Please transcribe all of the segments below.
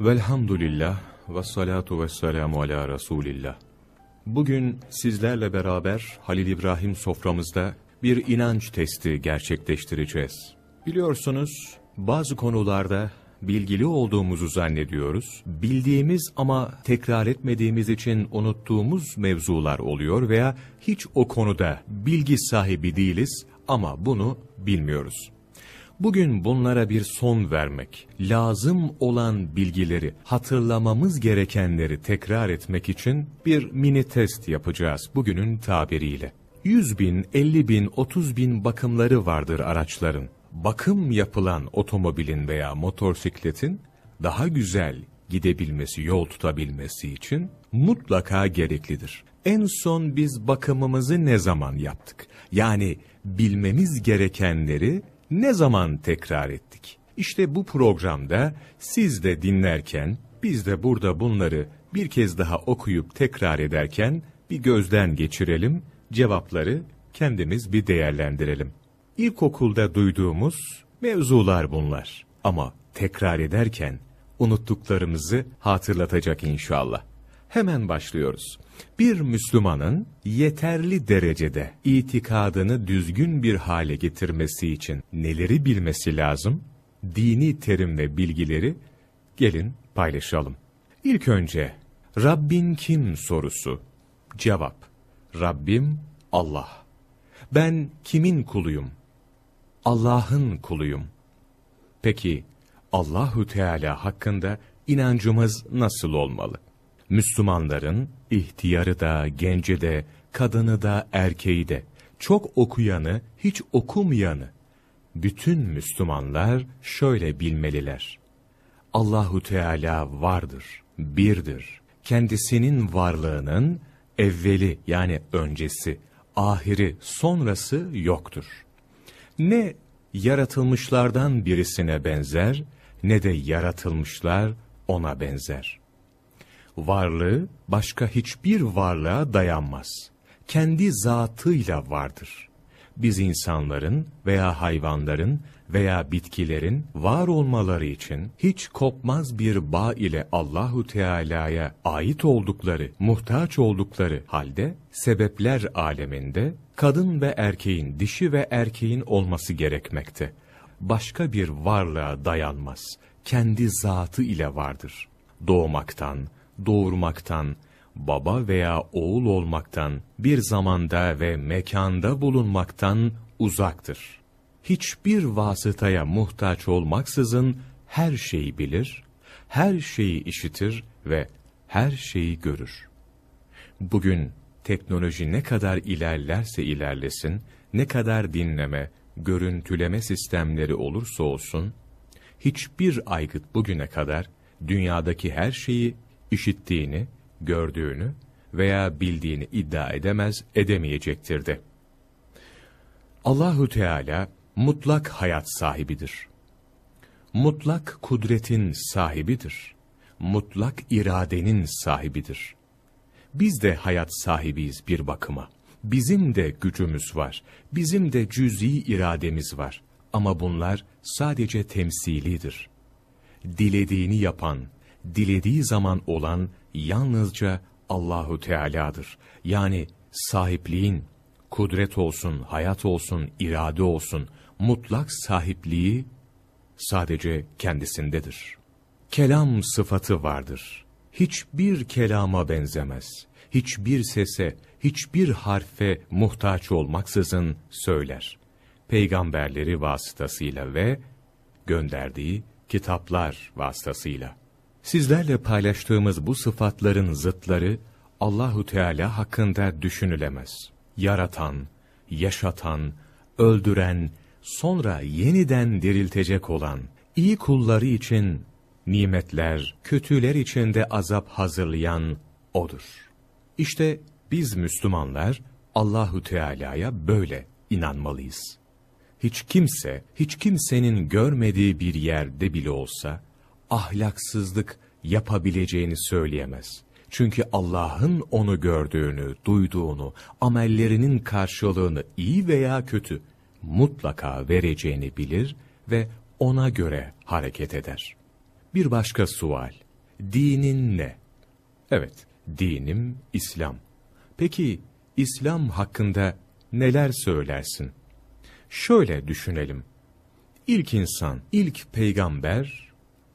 Velhamdülillah ve salatu ve selamu ala Resulillah. Bugün sizlerle beraber Halil İbrahim soframızda bir inanç testi gerçekleştireceğiz. Biliyorsunuz bazı konularda bilgili olduğumuzu zannediyoruz. Bildiğimiz ama tekrar etmediğimiz için unuttuğumuz mevzular oluyor veya hiç o konuda bilgi sahibi değiliz ama bunu bilmiyoruz. Bugün bunlara bir son vermek, lazım olan bilgileri, hatırlamamız gerekenleri tekrar etmek için bir mini test yapacağız bugünün tabiriyle. 100 bin, 50 bin, 30 bin bakımları vardır araçların. Bakım yapılan otomobilin veya motosikletin daha güzel gidebilmesi, yol tutabilmesi için mutlaka gereklidir. En son biz bakımımızı ne zaman yaptık? Yani bilmemiz gerekenleri ne zaman tekrar ettik? İşte bu programda siz de dinlerken, biz de burada bunları bir kez daha okuyup tekrar ederken bir gözden geçirelim, cevapları kendimiz bir değerlendirelim. İlkokulda duyduğumuz mevzular bunlar ama tekrar ederken unuttuklarımızı hatırlatacak inşallah. Hemen başlıyoruz. Bir Müslümanın yeterli derecede itikadını düzgün bir hale getirmesi için neleri bilmesi lazım? Dini terim ve bilgileri gelin paylaşalım. İlk önce Rabbin kim sorusu. Cevap Rabbim Allah. Ben kimin kuluyum? Allah'ın kuluyum. Peki Allahu Teala hakkında inancımız nasıl olmalı? Müslümanların ihtiyarı da, genci de, kadını da, erkeği de, çok okuyanı, hiç okumayanı, bütün Müslümanlar şöyle bilmeliler. Allahu Teala vardır, birdir. Kendisinin varlığının evveli yani öncesi, ahiri, sonrası yoktur. Ne yaratılmışlardan birisine benzer, ne de yaratılmışlar ona benzer varlığı başka hiçbir varlığa dayanmaz. Kendi zatıyla vardır. Biz insanların veya hayvanların veya bitkilerin var olmaları için hiç kopmaz bir bağ ile Allahu Teala'ya ait oldukları, muhtaç oldukları halde sebepler aleminde kadın ve erkeğin, dişi ve erkeğin olması gerekmekte. Başka bir varlığa dayanmaz. Kendi zatı ile vardır. Doğmaktan, doğurmaktan, baba veya oğul olmaktan, bir zamanda ve mekanda bulunmaktan uzaktır. Hiçbir vasıtaya muhtaç olmaksızın her şeyi bilir, her şeyi işitir ve her şeyi görür. Bugün teknoloji ne kadar ilerlerse ilerlesin, ne kadar dinleme, görüntüleme sistemleri olursa olsun, hiçbir aygıt bugüne kadar dünyadaki her şeyi işittiğini, gördüğünü veya bildiğini iddia edemez, edemeyecektir de. Allahu Teala mutlak hayat sahibidir. Mutlak kudretin sahibidir. Mutlak iradenin sahibidir. Biz de hayat sahibiyiz bir bakıma. Bizim de gücümüz var. Bizim de cüz'i irademiz var. Ama bunlar sadece temsilidir. Dilediğini yapan, dilediği zaman olan yalnızca Allahu Teala'dır. Yani sahipliğin, kudret olsun, hayat olsun, irade olsun, mutlak sahipliği sadece kendisindedir. Kelam sıfatı vardır. Hiçbir kelama benzemez. Hiçbir sese, hiçbir harfe muhtaç olmaksızın söyler. Peygamberleri vasıtasıyla ve gönderdiği kitaplar vasıtasıyla. Sizlerle paylaştığımız bu sıfatların zıtları Allahu Teala hakkında düşünülemez. Yaratan, yaşatan, öldüren, sonra yeniden diriltecek olan, iyi kulları için nimetler, kötüler için de azap hazırlayan O'dur. İşte biz Müslümanlar Allahu Teala'ya böyle inanmalıyız. Hiç kimse, hiç kimsenin görmediği bir yerde bile olsa, ahlaksızlık yapabileceğini söyleyemez. Çünkü Allah'ın onu gördüğünü, duyduğunu, amellerinin karşılığını iyi veya kötü mutlaka vereceğini bilir ve ona göre hareket eder. Bir başka sual. dinin ne? Evet, dinim İslam. Peki, İslam hakkında neler söylersin? Şöyle düşünelim. İlk insan, ilk peygamber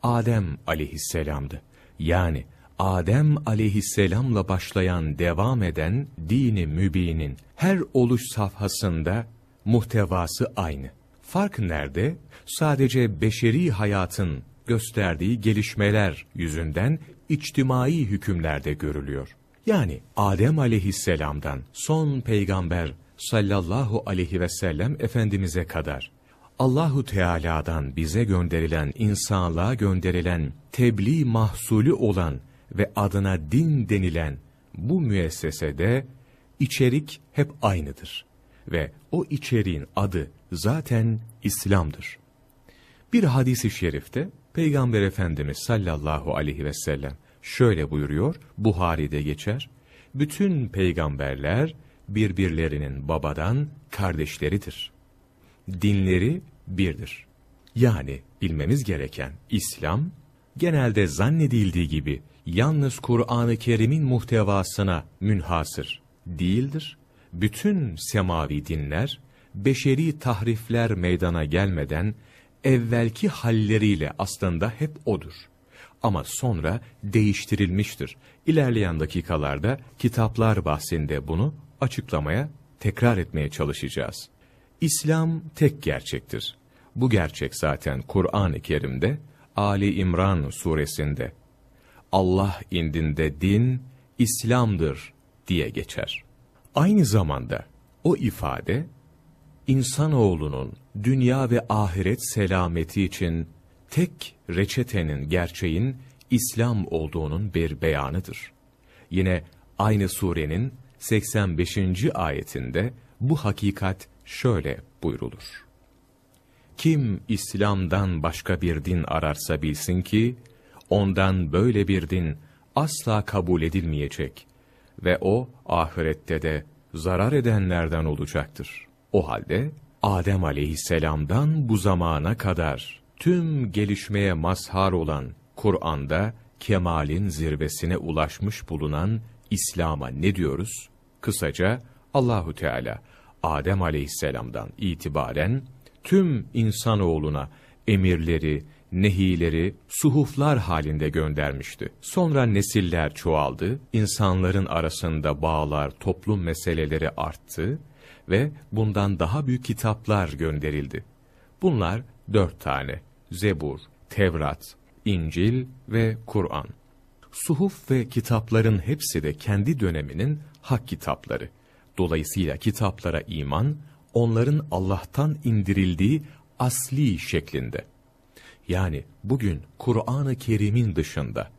Adem aleyhisselamdı. Yani Adem aleyhisselamla başlayan devam eden dini mübinin her oluş safhasında muhtevası aynı. Fark nerede? Sadece beşeri hayatın gösterdiği gelişmeler yüzünden içtimai hükümlerde görülüyor. Yani Adem aleyhisselamdan son peygamber sallallahu aleyhi ve sellem Efendimiz'e kadar Allahu Teala'dan bize gönderilen, insanlığa gönderilen, tebliğ mahsulü olan ve adına din denilen bu müessesede içerik hep aynıdır. Ve o içeriğin adı zaten İslam'dır. Bir hadisi şerifte Peygamber Efendimiz sallallahu aleyhi ve sellem şöyle buyuruyor, Buhari'de geçer, bütün peygamberler birbirlerinin babadan kardeşleridir. Dinleri birdir. Yani bilmemiz gereken İslam, genelde zannedildiği gibi yalnız Kur'an-ı Kerim'in muhtevasına münhasır değildir. Bütün semavi dinler, beşeri tahrifler meydana gelmeden, evvelki halleriyle aslında hep odur. Ama sonra değiştirilmiştir. İlerleyen dakikalarda kitaplar bahsinde bunu açıklamaya, tekrar etmeye çalışacağız. İslam tek gerçektir. Bu gerçek zaten Kur'an-ı Kerim'de, Ali İmran suresinde, Allah indinde din, İslam'dır diye geçer. Aynı zamanda o ifade, insanoğlunun dünya ve ahiret selameti için tek reçetenin, gerçeğin İslam olduğunun bir beyanıdır. Yine aynı surenin 85. ayetinde bu hakikat şöyle buyrulur. Kim İslam'dan başka bir din ararsa bilsin ki, ondan böyle bir din asla kabul edilmeyecek ve o ahirette de zarar edenlerden olacaktır. O halde Adem aleyhisselamdan bu zamana kadar tüm gelişmeye mazhar olan Kur'an'da kemalin zirvesine ulaşmış bulunan İslam'a ne diyoruz? Kısaca Allahu Teala Adem aleyhisselamdan itibaren tüm insanoğluna emirleri, nehileri, suhuflar halinde göndermişti. Sonra nesiller çoğaldı, insanların arasında bağlar, toplum meseleleri arttı ve bundan daha büyük kitaplar gönderildi. Bunlar dört tane, Zebur, Tevrat, İncil ve Kur'an. Suhuf ve kitapların hepsi de kendi döneminin hak kitapları. Dolayısıyla kitaplara iman, onların Allah'tan indirildiği asli şeklinde. Yani bugün Kur'an-ı Kerim'in dışında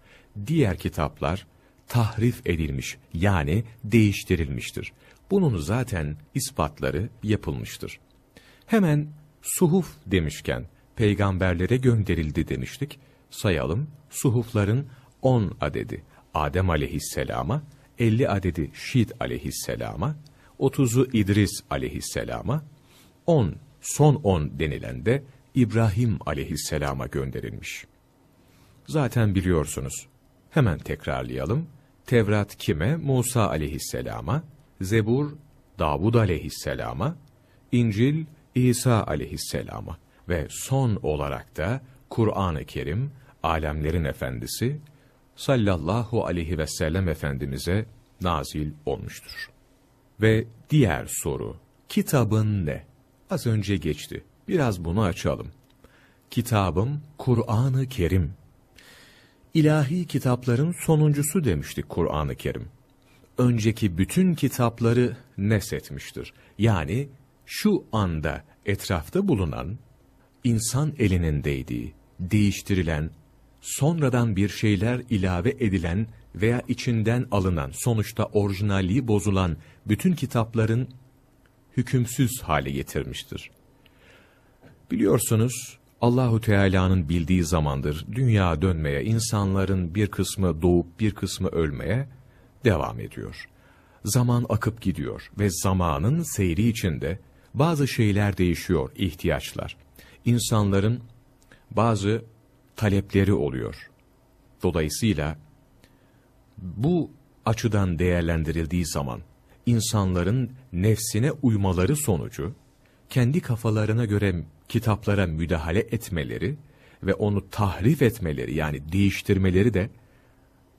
diğer kitaplar tahrif edilmiş yani değiştirilmiştir. Bunun zaten ispatları yapılmıştır. Hemen suhuf demişken peygamberlere gönderildi demiştik. Sayalım suhufların 10 adedi Adem aleyhisselama, 50 adedi Şid aleyhisselama, 30'u İdris aleyhisselama, 10 son 10 denilen de İbrahim aleyhisselama gönderilmiş. Zaten biliyorsunuz. Hemen tekrarlayalım. Tevrat kime? Musa aleyhisselama, Zebur Davud aleyhisselama, İncil İsa aleyhisselama ve son olarak da Kur'an-ı Kerim alemlerin efendisi sallallahu aleyhi ve sellem efendimize nazil olmuştur. Ve diğer soru, kitabın ne? Az önce geçti. Biraz bunu açalım. Kitabım Kur'an-ı Kerim. İlahi kitapların sonuncusu demiştik Kur'an-ı Kerim. Önceki bütün kitapları nesetmiştir. Yani şu anda etrafta bulunan, insan elinin değdiği, değiştirilen, sonradan bir şeyler ilave edilen veya içinden alınan, sonuçta orijinalliği bozulan bütün kitapların hükümsüz hale getirmiştir. Biliyorsunuz Allahu Teala'nın bildiği zamandır dünya dönmeye, insanların bir kısmı doğup bir kısmı ölmeye devam ediyor. Zaman akıp gidiyor ve zamanın seyri içinde bazı şeyler değişiyor, ihtiyaçlar. İnsanların bazı talepleri oluyor. Dolayısıyla bu açıdan değerlendirildiği zaman insanların nefsine uymaları sonucu kendi kafalarına göre kitaplara müdahale etmeleri ve onu tahrif etmeleri yani değiştirmeleri de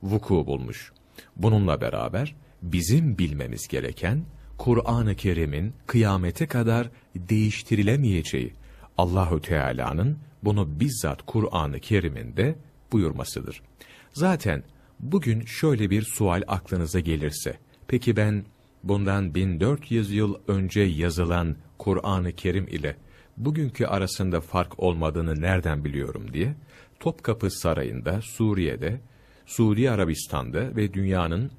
vuku bulmuş. Bununla beraber bizim bilmemiz gereken Kur'an-ı Kerim'in kıyamete kadar değiştirilemeyeceği Allahü Teala'nın bunu bizzat Kur'an-ı Kerim'inde buyurmasıdır. Zaten bugün şöyle bir sual aklınıza gelirse, peki ben bundan 1400 yıl önce yazılan Kur'an-ı Kerim ile bugünkü arasında fark olmadığını nereden biliyorum diye, Topkapı Sarayı'nda, Suriye'de, Suudi Arabistan'da ve dünyanın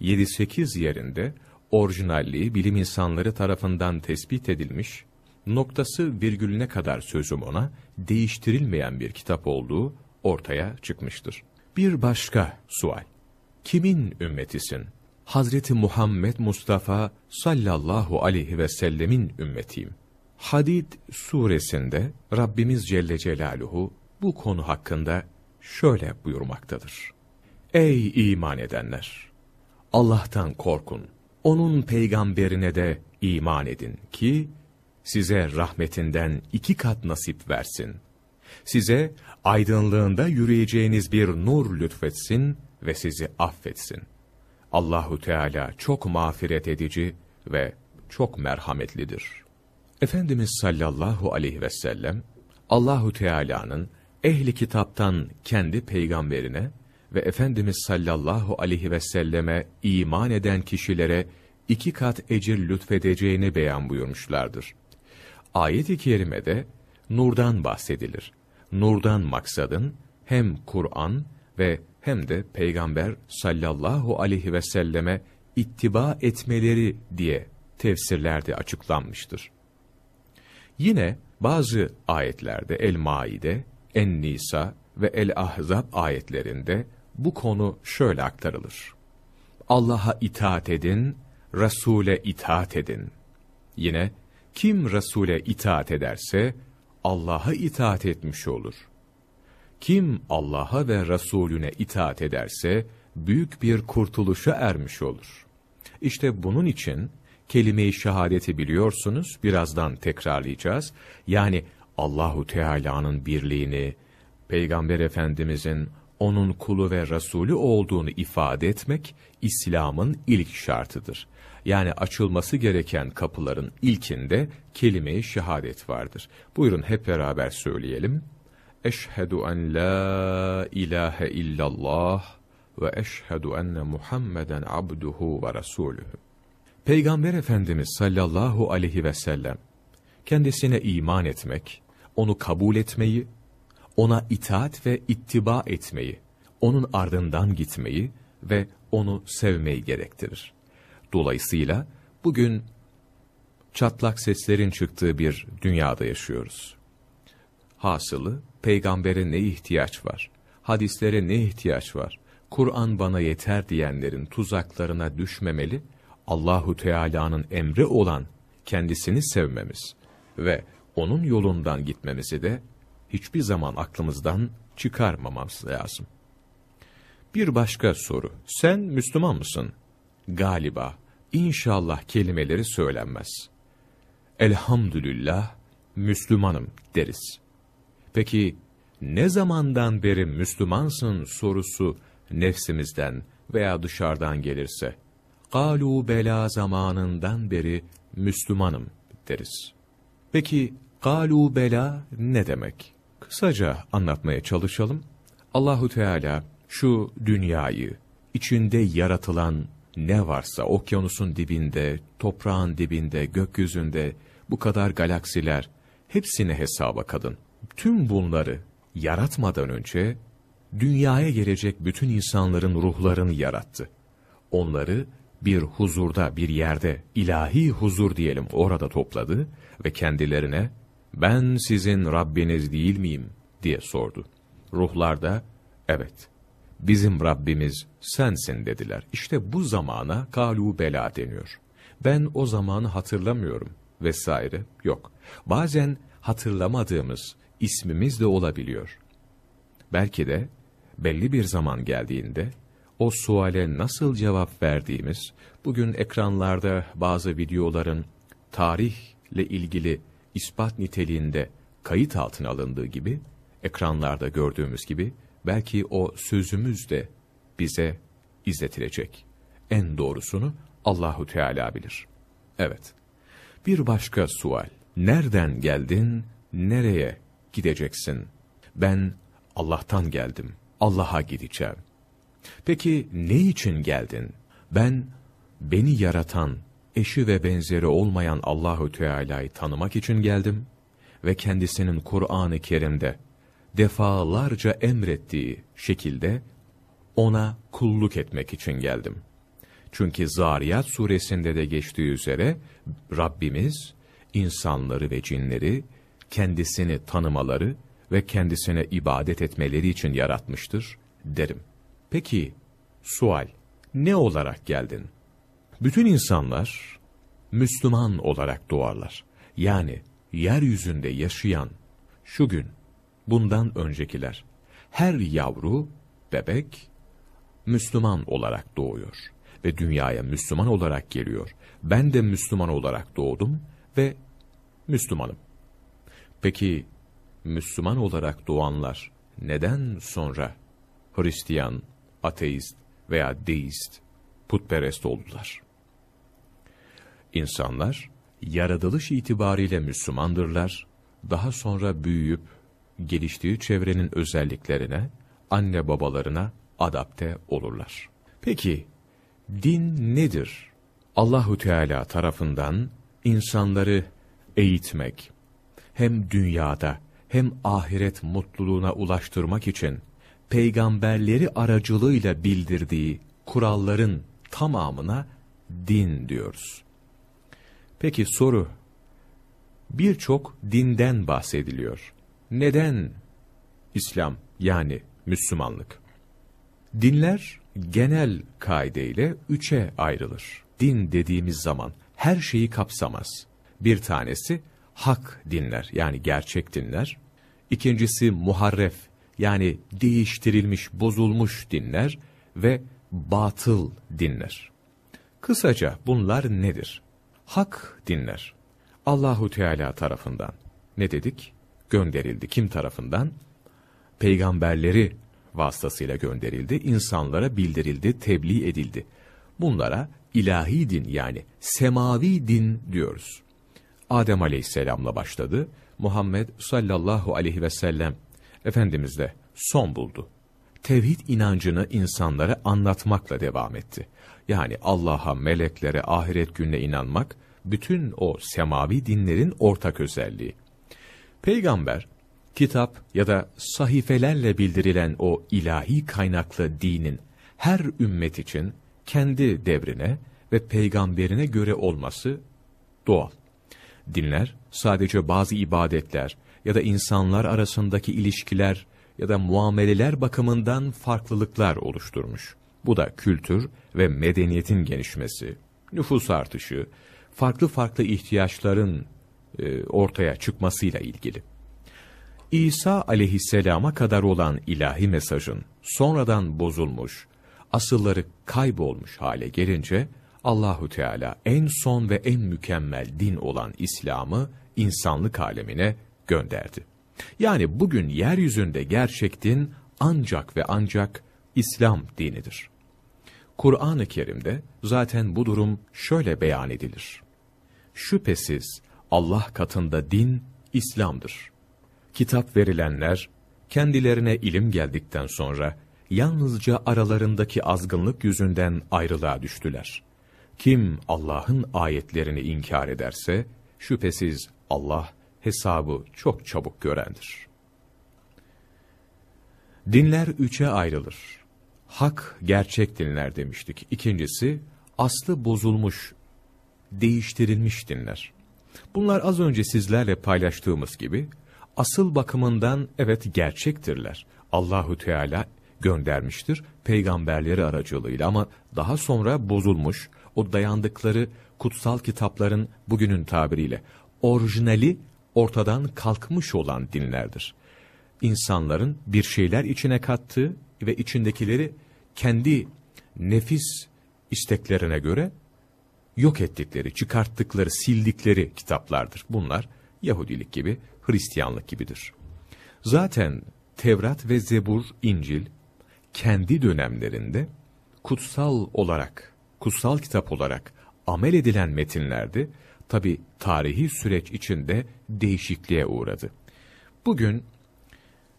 7-8 yerinde orijinalliği bilim insanları tarafından tespit edilmiş, noktası virgülüne kadar sözüm ona değiştirilmeyen bir kitap olduğu ortaya çıkmıştır. Bir başka sual. Kimin ümmetisin? Hazreti Muhammed Mustafa sallallahu aleyhi ve sellemin ümmetiyim. Hadid suresinde Rabbimiz Celle Celaluhu bu konu hakkında şöyle buyurmaktadır. Ey iman edenler! Allah'tan korkun. Onun peygamberine de iman edin ki size rahmetinden iki kat nasip versin. Size aydınlığında yürüyeceğiniz bir nur lütfetsin ve sizi affetsin. Allahu Teala çok mağfiret edici ve çok merhametlidir. Efendimiz sallallahu aleyhi ve sellem Allahu Teala'nın ehli kitaptan kendi peygamberine ve Efendimiz sallallahu aleyhi ve selleme iman eden kişilere iki kat ecir lütfedeceğini beyan buyurmuşlardır. Ayet-i kerimede nurdan bahsedilir. Nurdan maksadın hem Kur'an ve hem de Peygamber sallallahu aleyhi ve selleme ittiba etmeleri diye tefsirlerde açıklanmıştır. Yine bazı ayetlerde El-Maide, En-Nisa ve El-Ahzab ayetlerinde bu konu şöyle aktarılır. Allah'a itaat edin, Resul'e itaat edin. Yine kim Resul'e itaat ederse Allah'a itaat etmiş olur. Kim Allah'a ve Resulüne itaat ederse büyük bir kurtuluşa ermiş olur. İşte bunun için kelime-i şehadeti biliyorsunuz, birazdan tekrarlayacağız. Yani Allahu Teala'nın birliğini, Peygamber Efendimizin onun kulu ve Resulü olduğunu ifade etmek İslam'ın ilk şartıdır. Yani açılması gereken kapıların ilkinde kelime-i şehadet vardır. Buyurun hep beraber söyleyelim. Eşhedü en la ilahe illallah ve eşhedü enne Muhammeden abduhu ve resuluhu. Peygamber Efendimiz sallallahu aleyhi ve sellem kendisine iman etmek, onu kabul etmeyi, ona itaat ve ittiba etmeyi, onun ardından gitmeyi ve onu sevmeyi gerektirir. Dolayısıyla bugün çatlak seslerin çıktığı bir dünyada yaşıyoruz. Hasılı peygambere ne ihtiyaç var? Hadislere ne ihtiyaç var? Kur'an bana yeter diyenlerin tuzaklarına düşmemeli, Allahu Teala'nın emri olan kendisini sevmemiz ve onun yolundan gitmemizi de hiçbir zaman aklımızdan çıkarmamamız lazım. Bir başka soru. Sen Müslüman mısın? Galiba, inşallah kelimeleri söylenmez. Elhamdülillah, Müslümanım deriz. Peki, ne zamandan beri Müslümansın sorusu nefsimizden veya dışarıdan gelirse, galu bela zamanından beri Müslümanım deriz. Peki, galu bela ne demek? Kısaca anlatmaya çalışalım. Allahu Teala şu dünyayı, içinde yaratılan ne varsa okyanusun dibinde, toprağın dibinde, gökyüzünde, bu kadar galaksiler, hepsini hesaba kadın. Tüm bunları yaratmadan önce, dünyaya gelecek bütün insanların ruhlarını yarattı. Onları bir huzurda, bir yerde, ilahi huzur diyelim orada topladı ve kendilerine, ben sizin Rabbiniz değil miyim diye sordu. Ruhlar da, evet, bizim Rabbimiz sensin dediler. İşte bu zamana kalu bela deniyor. Ben o zamanı hatırlamıyorum vesaire yok. Bazen hatırlamadığımız ismimiz de olabiliyor. Belki de belli bir zaman geldiğinde, o suale nasıl cevap verdiğimiz, bugün ekranlarda bazı videoların tarihle ilgili ispat niteliğinde kayıt altına alındığı gibi, ekranlarda gördüğümüz gibi, belki o sözümüz de bize izletilecek. En doğrusunu Allahu Teala bilir. Evet. Bir başka sual. Nereden geldin, nereye gideceksin? Ben Allah'tan geldim. Allah'a gideceğim. Peki ne için geldin? Ben beni yaratan, eşi ve benzeri olmayan Allahu Teala'yı tanımak için geldim ve kendisinin Kur'an-ı Kerim'de defalarca emrettiği şekilde ona kulluk etmek için geldim. Çünkü Zariyat suresinde de geçtiği üzere Rabbimiz insanları ve cinleri kendisini tanımaları ve kendisine ibadet etmeleri için yaratmıştır derim. Peki sual ne olarak geldin? Bütün insanlar Müslüman olarak doğarlar. Yani yeryüzünde yaşayan şu gün bundan öncekiler her yavru bebek Müslüman olarak doğuyor ve dünyaya Müslüman olarak geliyor. Ben de Müslüman olarak doğdum ve Müslümanım. Peki Müslüman olarak doğanlar neden sonra Hristiyan, ateist veya deist, putperest oldular? İnsanlar yaratılış itibariyle Müslümandırlar, daha sonra büyüyüp geliştiği çevrenin özelliklerine, anne babalarına adapte olurlar. Peki din nedir? Allahu Teala tarafından insanları eğitmek, hem dünyada hem ahiret mutluluğuna ulaştırmak için peygamberleri aracılığıyla bildirdiği kuralların tamamına din diyoruz. Peki soru, birçok dinden bahsediliyor. Neden İslam yani Müslümanlık? Dinler genel kaideyle üçe ayrılır. Din dediğimiz zaman her şeyi kapsamaz. Bir tanesi hak dinler yani gerçek dinler. İkincisi muharref yani değiştirilmiş, bozulmuş dinler ve batıl dinler. Kısaca bunlar nedir? Hak dinler. Allahu Teala tarafından ne dedik? Gönderildi. Kim tarafından? Peygamberleri vasıtasıyla gönderildi, insanlara bildirildi, tebliğ edildi. Bunlara ilahi din yani semavi din diyoruz. Adem aleyhisselamla başladı. Muhammed sallallahu aleyhi ve sellem Efendimiz de son buldu. Tevhid inancını insanlara anlatmakla devam etti. Yani Allah'a, meleklere, ahiret gününe inanmak, bütün o semavi dinlerin ortak özelliği. Peygamber, kitap ya da sahifelerle bildirilen o ilahi kaynaklı dinin her ümmet için kendi devrine ve peygamberine göre olması doğal. Dinler sadece bazı ibadetler ya da insanlar arasındaki ilişkiler ya da muameleler bakımından farklılıklar oluşturmuş. Bu da kültür ve medeniyetin gelişmesi, nüfus artışı, farklı farklı ihtiyaçların ortaya çıkmasıyla ilgili. İsa aleyhisselama kadar olan ilahi mesajın sonradan bozulmuş, asılları kaybolmuş hale gelince Allahu Teala en son ve en mükemmel din olan İslam'ı insanlık alemine gönderdi. Yani bugün yeryüzünde gerçek din ancak ve ancak İslam dinidir. Kur'an-ı Kerim'de zaten bu durum şöyle beyan edilir. Şüphesiz Allah katında din İslam'dır. Kitap verilenler, kendilerine ilim geldikten sonra, yalnızca aralarındaki azgınlık yüzünden ayrılığa düştüler. Kim Allah'ın ayetlerini inkar ederse, şüphesiz Allah hesabı çok çabuk görendir. Dinler üçe ayrılır. Hak, gerçek dinler demiştik. İkincisi, aslı bozulmuş, değiştirilmiş dinler. Bunlar az önce sizlerle paylaştığımız gibi, asıl bakımından evet gerçektirler. Allahu Teala göndermiştir peygamberleri aracılığıyla ama daha sonra bozulmuş o dayandıkları kutsal kitapların bugünün tabiriyle orijinali ortadan kalkmış olan dinlerdir. insanların bir şeyler içine kattığı ve içindekileri kendi nefis isteklerine göre yok ettikleri, çıkarttıkları, sildikleri kitaplardır. Bunlar Yahudilik gibi, Hristiyanlık gibidir. Zaten Tevrat ve Zebur, İncil kendi dönemlerinde kutsal olarak, kutsal kitap olarak amel edilen metinlerdi. Tabi tarihi süreç içinde değişikliğe uğradı. Bugün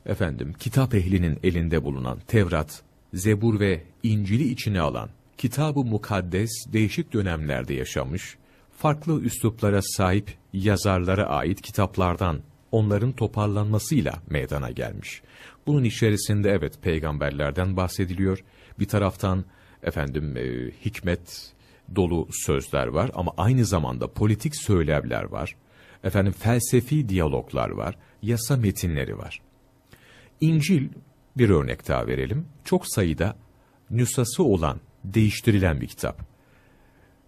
efendim kitap ehlinin elinde bulunan Tevrat, Zebur ve İncil'i içine alan Kitab-ı Mukaddes değişik dönemlerde yaşamış, farklı üsluplara sahip yazarlara ait kitaplardan onların toparlanmasıyla meydana gelmiş. Bunun içerisinde evet peygamberlerden bahsediliyor. Bir taraftan efendim e, hikmet dolu sözler var ama aynı zamanda politik söylevler var. Efendim felsefi diyaloglar var, yasa metinleri var. İncil bir örnek daha verelim. Çok sayıda nüshası olan, değiştirilen bir kitap.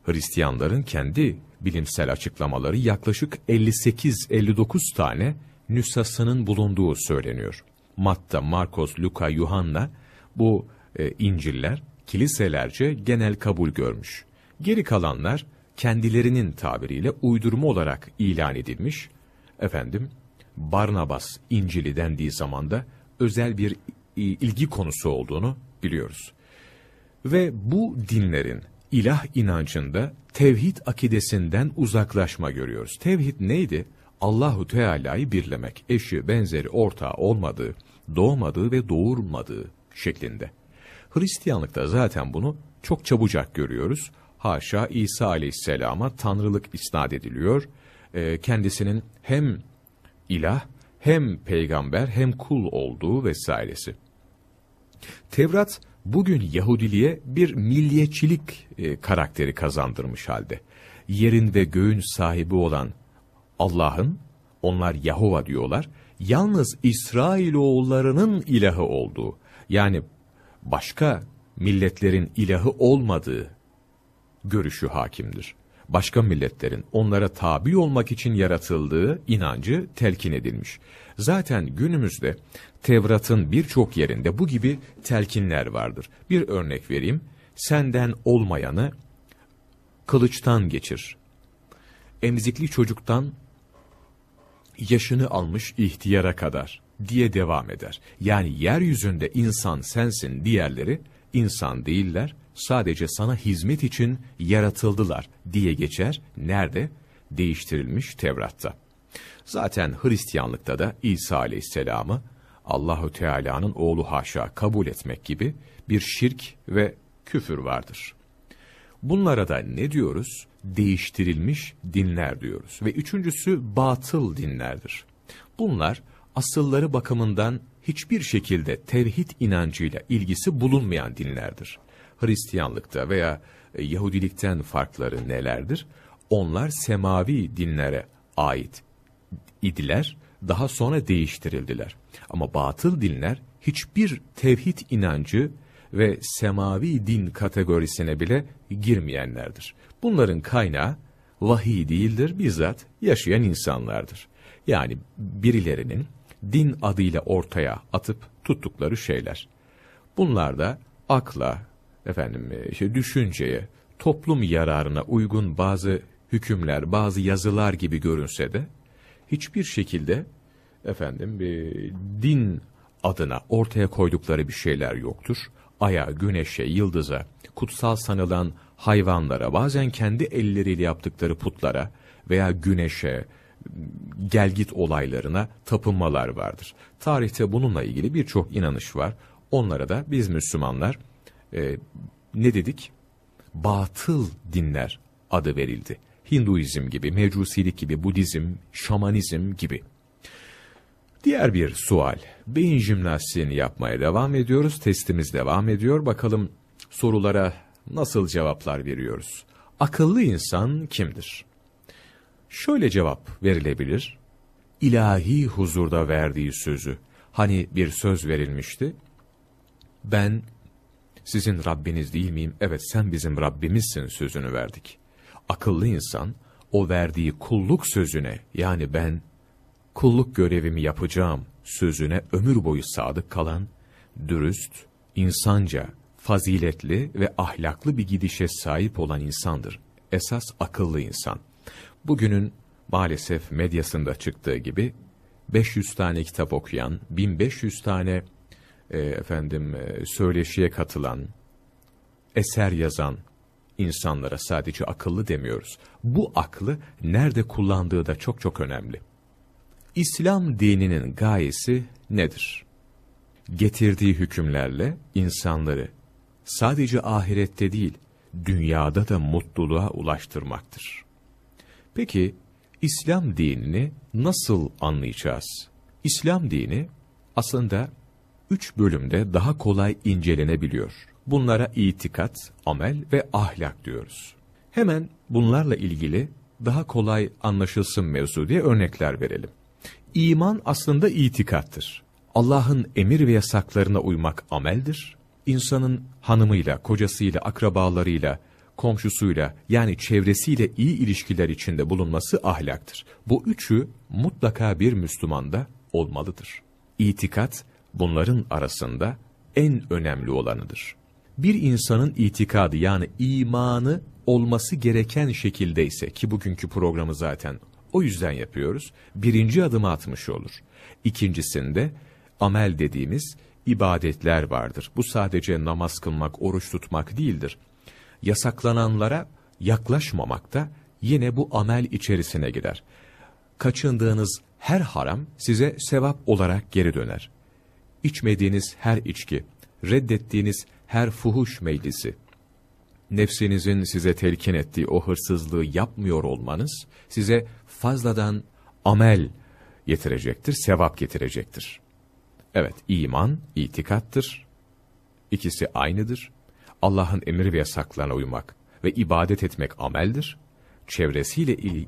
Hristiyanların kendi bilimsel açıklamaları yaklaşık 58-59 tane nüshasının bulunduğu söyleniyor. Matta, Markos, Luka, Yuhanna bu e, İncil'ler kiliselerce genel kabul görmüş. Geri kalanlar kendilerinin tabiriyle uydurma olarak ilan edilmiş. Efendim Barnabas İncil'i dendiği zaman da özel bir ilgi konusu olduğunu biliyoruz. Ve bu dinlerin ilah inancında tevhid akidesinden uzaklaşma görüyoruz. Tevhid neydi? Allahu Teala'yı birlemek, eşi, benzeri, ortağı olmadığı, doğmadığı ve doğurmadığı şeklinde. Hristiyanlıkta zaten bunu çok çabucak görüyoruz. Haşa İsa aleyhisselama tanrılık isnat ediliyor. E, kendisinin hem ilah hem peygamber hem kul olduğu vesairesi. Tevrat bugün Yahudiliğe bir milliyetçilik e, karakteri kazandırmış halde. Yerin ve göğün sahibi olan Allah'ın, onlar Yahova diyorlar, yalnız İsrailoğullarının ilahı olduğu, yani başka milletlerin ilahı olmadığı görüşü hakimdir. Başka milletlerin onlara tabi olmak için yaratıldığı inancı telkin edilmiş. Zaten günümüzde Tevrat'ın birçok yerinde bu gibi telkinler vardır. Bir örnek vereyim. Senden olmayanı kılıçtan geçir. Emzikli çocuktan yaşını almış ihtiyara kadar diye devam eder. Yani yeryüzünde insan sensin diğerleri insan değiller, sadece sana hizmet için yaratıldılar diye geçer. Nerede? Değiştirilmiş Tevrat'ta. Zaten Hristiyanlıkta da İsa Aleyhisselam'ı Allahu Teala'nın oğlu haşa kabul etmek gibi bir şirk ve küfür vardır. Bunlara da ne diyoruz? Değiştirilmiş dinler diyoruz. Ve üçüncüsü batıl dinlerdir. Bunlar asılları bakımından hiçbir şekilde tevhid inancıyla ilgisi bulunmayan dinlerdir. Hristiyanlıkta veya e, Yahudilikten farkları nelerdir? Onlar semavi dinlere ait idiler, daha sonra değiştirildiler. Ama batıl dinler hiçbir tevhid inancı ve semavi din kategorisine bile girmeyenlerdir. Bunların kaynağı vahiy değildir, bizzat yaşayan insanlardır. Yani birilerinin din adıyla ortaya atıp tuttukları şeyler. Bunlar da akla, efendim, işte düşünceye, toplum yararına uygun bazı hükümler, bazı yazılar gibi görünse de hiçbir şekilde efendim bir din adına ortaya koydukları bir şeyler yoktur. Aya, güneşe, yıldıza, kutsal sanılan hayvanlara, bazen kendi elleriyle yaptıkları putlara veya güneşe, gelgit olaylarına tapınmalar vardır. Tarihte bununla ilgili birçok inanış var. Onlara da biz Müslümanlar e, ne dedik? Batıl dinler adı verildi. Hinduizm gibi, Mecusilik gibi, Budizm, Şamanizm gibi. Diğer bir sual. Beyin jimnastiğini yapmaya devam ediyoruz. Testimiz devam ediyor. Bakalım sorulara nasıl cevaplar veriyoruz? Akıllı insan kimdir? Şöyle cevap verilebilir. İlahi huzurda verdiği sözü. Hani bir söz verilmişti. Ben sizin Rabbiniz değil miyim? Evet sen bizim Rabbimizsin sözünü verdik. Akıllı insan o verdiği kulluk sözüne yani ben kulluk görevimi yapacağım sözüne ömür boyu sadık kalan, dürüst, insanca, faziletli ve ahlaklı bir gidişe sahip olan insandır. Esas akıllı insan. Bugünün maalesef medyasında çıktığı gibi 500 tane kitap okuyan, 1500 tane e, efendim e, söyleşiye katılan, eser yazan insanlara sadece akıllı demiyoruz. Bu aklı nerede kullandığı da çok çok önemli. İslam dininin gayesi nedir? Getirdiği hükümlerle insanları sadece ahirette değil, dünyada da mutluluğa ulaştırmaktır. Peki, İslam dinini nasıl anlayacağız? İslam dini aslında üç bölümde daha kolay incelenebiliyor. Bunlara itikat, amel ve ahlak diyoruz. Hemen bunlarla ilgili daha kolay anlaşılsın mevzu diye örnekler verelim. İman aslında itikattır. Allah'ın emir ve yasaklarına uymak ameldir. İnsanın hanımıyla, kocasıyla, akrabalarıyla, komşusuyla yani çevresiyle iyi ilişkiler içinde bulunması ahlaktır. Bu üçü mutlaka bir Müslümanda olmalıdır. İtikat bunların arasında en önemli olanıdır. Bir insanın itikadı yani imanı olması gereken şekilde ise ki bugünkü programı zaten o yüzden yapıyoruz. Birinci adımı atmış olur. İkincisinde amel dediğimiz ibadetler vardır. Bu sadece namaz kılmak, oruç tutmak değildir. Yasaklananlara yaklaşmamak da yine bu amel içerisine girer. Kaçındığınız her haram size sevap olarak geri döner. İçmediğiniz her içki, reddettiğiniz her fuhuş meclisi, nefsinizin size telkin ettiği o hırsızlığı yapmıyor olmanız, size fazladan amel getirecektir, sevap getirecektir. Evet, iman, itikattır. İkisi aynıdır. Allah'ın emir ve yasaklarına uymak ve ibadet etmek ameldir. Çevresiyle iyi,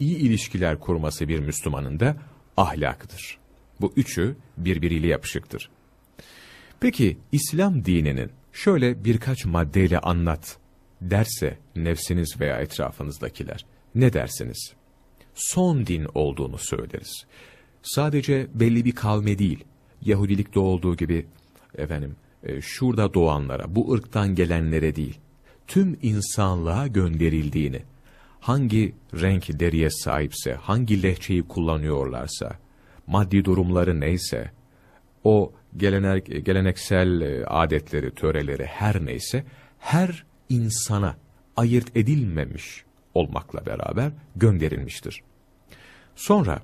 iyi ilişkiler kurması bir Müslümanın da ahlakıdır. Bu üçü birbiriyle yapışıktır. Peki İslam dininin şöyle birkaç maddeyle anlat derse nefsiniz veya etrafınızdakiler ne dersiniz? Son din olduğunu söyleriz. Sadece belli bir kavme değil, Yahudilikte olduğu gibi efendim e, şurada doğanlara, bu ırktan gelenlere değil, tüm insanlığa gönderildiğini, hangi renk deriye sahipse, hangi lehçeyi kullanıyorlarsa, maddi durumları neyse, o gelenek, geleneksel e, adetleri, töreleri her neyse, her insana ayırt edilmemiş olmakla beraber gönderilmiştir. Sonra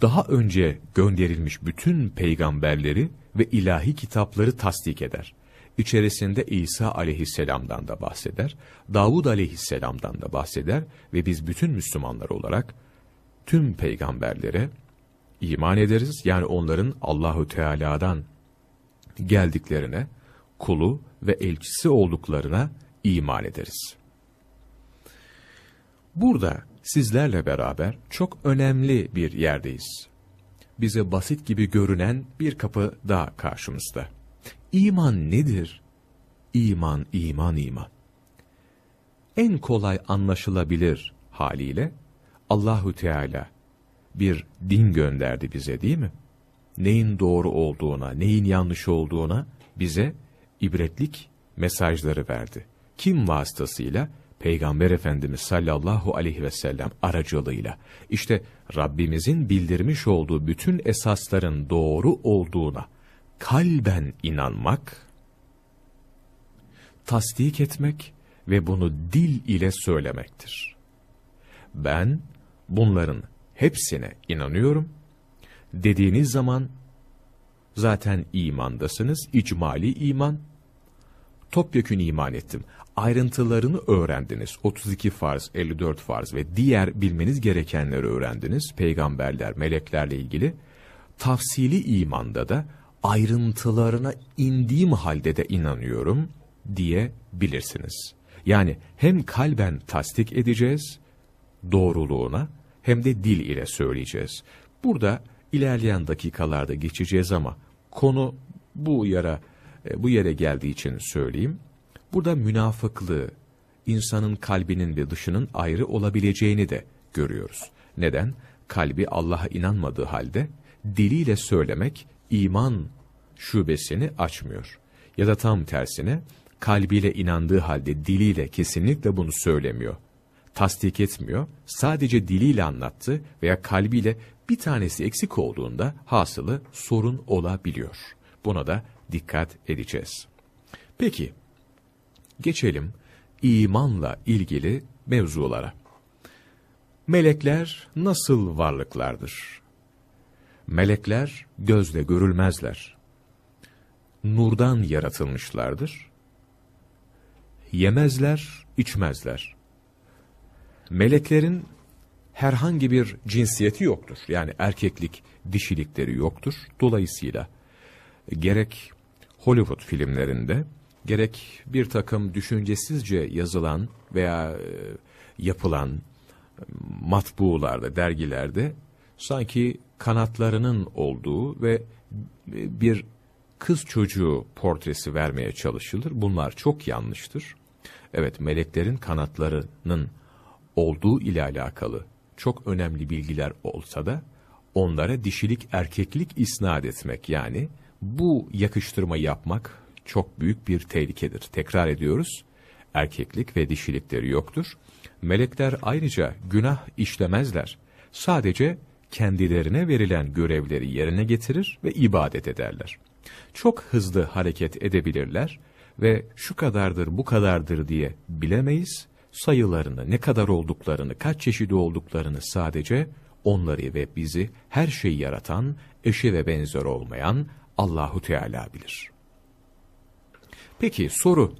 daha önce gönderilmiş bütün peygamberleri ve ilahi kitapları tasdik eder. İçerisinde İsa aleyhisselamdan da bahseder, Davud aleyhisselamdan da bahseder ve biz bütün Müslümanlar olarak tüm peygamberlere iman ederiz. Yani onların Allahu Teala'dan geldiklerine, kulu ve elçisi olduklarına iman ederiz. Burada sizlerle beraber çok önemli bir yerdeyiz. Bize basit gibi görünen bir kapı daha karşımızda. İman nedir? İman, iman, iman. En kolay anlaşılabilir haliyle Allahu Teala bir din gönderdi bize değil mi? Neyin doğru olduğuna, neyin yanlış olduğuna bize ibretlik mesajları verdi. Kim vasıtasıyla? Peygamber Efendimiz sallallahu aleyhi ve sellem aracılığıyla işte Rabbimizin bildirmiş olduğu bütün esasların doğru olduğuna kalben inanmak, tasdik etmek ve bunu dil ile söylemektir. Ben bunların hepsine inanıyorum dediğiniz zaman zaten imandasınız, icmali iman, topyekün iman ettim ayrıntılarını öğrendiniz. 32 farz, 54 farz ve diğer bilmeniz gerekenleri öğrendiniz. Peygamberler, meleklerle ilgili. Tafsili imanda da ayrıntılarına indiğim halde de inanıyorum diye bilirsiniz. Yani hem kalben tasdik edeceğiz doğruluğuna hem de dil ile söyleyeceğiz. Burada ilerleyen dakikalarda geçeceğiz ama konu bu yara e, bu yere geldiği için söyleyeyim. Burada münafıklığı, insanın kalbinin ve dışının ayrı olabileceğini de görüyoruz. Neden? Kalbi Allah'a inanmadığı halde diliyle söylemek iman şubesini açmıyor. Ya da tam tersine kalbiyle inandığı halde diliyle kesinlikle bunu söylemiyor. Tasdik etmiyor. Sadece diliyle anlattı veya kalbiyle bir tanesi eksik olduğunda hasılı sorun olabiliyor. Buna da dikkat edeceğiz. Peki, geçelim imanla ilgili mevzulara. Melekler nasıl varlıklardır? Melekler gözle görülmezler. Nurdan yaratılmışlardır. Yemezler, içmezler. Meleklerin herhangi bir cinsiyeti yoktur. Yani erkeklik, dişilikleri yoktur. Dolayısıyla gerek Hollywood filmlerinde gerek bir takım düşüncesizce yazılan veya e, yapılan e, matbuularda, dergilerde sanki kanatlarının olduğu ve bir kız çocuğu portresi vermeye çalışılır. Bunlar çok yanlıştır. Evet, meleklerin kanatlarının olduğu ile alakalı çok önemli bilgiler olsa da onlara dişilik erkeklik isnat etmek yani bu yakıştırma yapmak çok büyük bir tehlikedir. Tekrar ediyoruz. Erkeklik ve dişilikleri yoktur. Melekler ayrıca günah işlemezler. Sadece kendilerine verilen görevleri yerine getirir ve ibadet ederler. Çok hızlı hareket edebilirler ve şu kadardır bu kadardır diye bilemeyiz. Sayılarını, ne kadar olduklarını, kaç çeşidi olduklarını sadece onları ve bizi her şeyi yaratan, eşi ve benzer olmayan Allahu Teala bilir. Peki soru,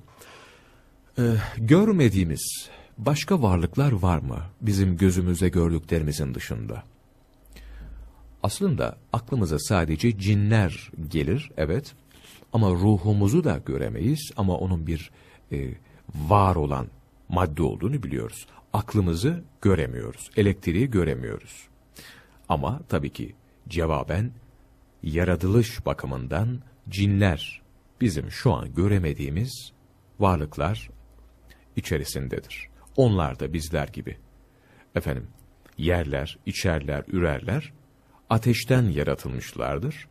ee, görmediğimiz başka varlıklar var mı bizim gözümüze gördüklerimizin dışında? Aslında aklımıza sadece cinler gelir, evet. Ama ruhumuzu da göremeyiz ama onun bir e, var olan madde olduğunu biliyoruz. Aklımızı göremiyoruz, elektriği göremiyoruz. Ama tabii ki cevaben yaratılış bakımından cinler bizim şu an göremediğimiz varlıklar içerisindedir. Onlar da bizler gibi. Efendim, yerler, içerler, ürerler, ateşten yaratılmışlardır.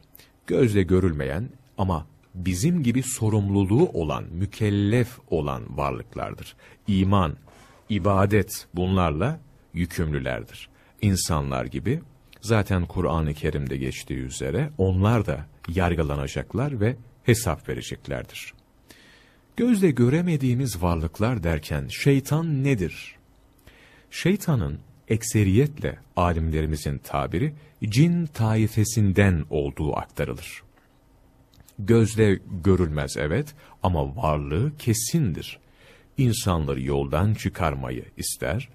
Gözle görülmeyen ama bizim gibi sorumluluğu olan, mükellef olan varlıklardır. İman, ibadet bunlarla yükümlülerdir. İnsanlar gibi zaten Kur'an-ı Kerim'de geçtiği üzere onlar da yargılanacaklar ve hesap vereceklerdir. Gözle göremediğimiz varlıklar derken şeytan nedir? Şeytanın ekseriyetle alimlerimizin tabiri cin taifesinden olduğu aktarılır. Gözle görülmez evet ama varlığı kesindir. İnsanları yoldan çıkarmayı ister,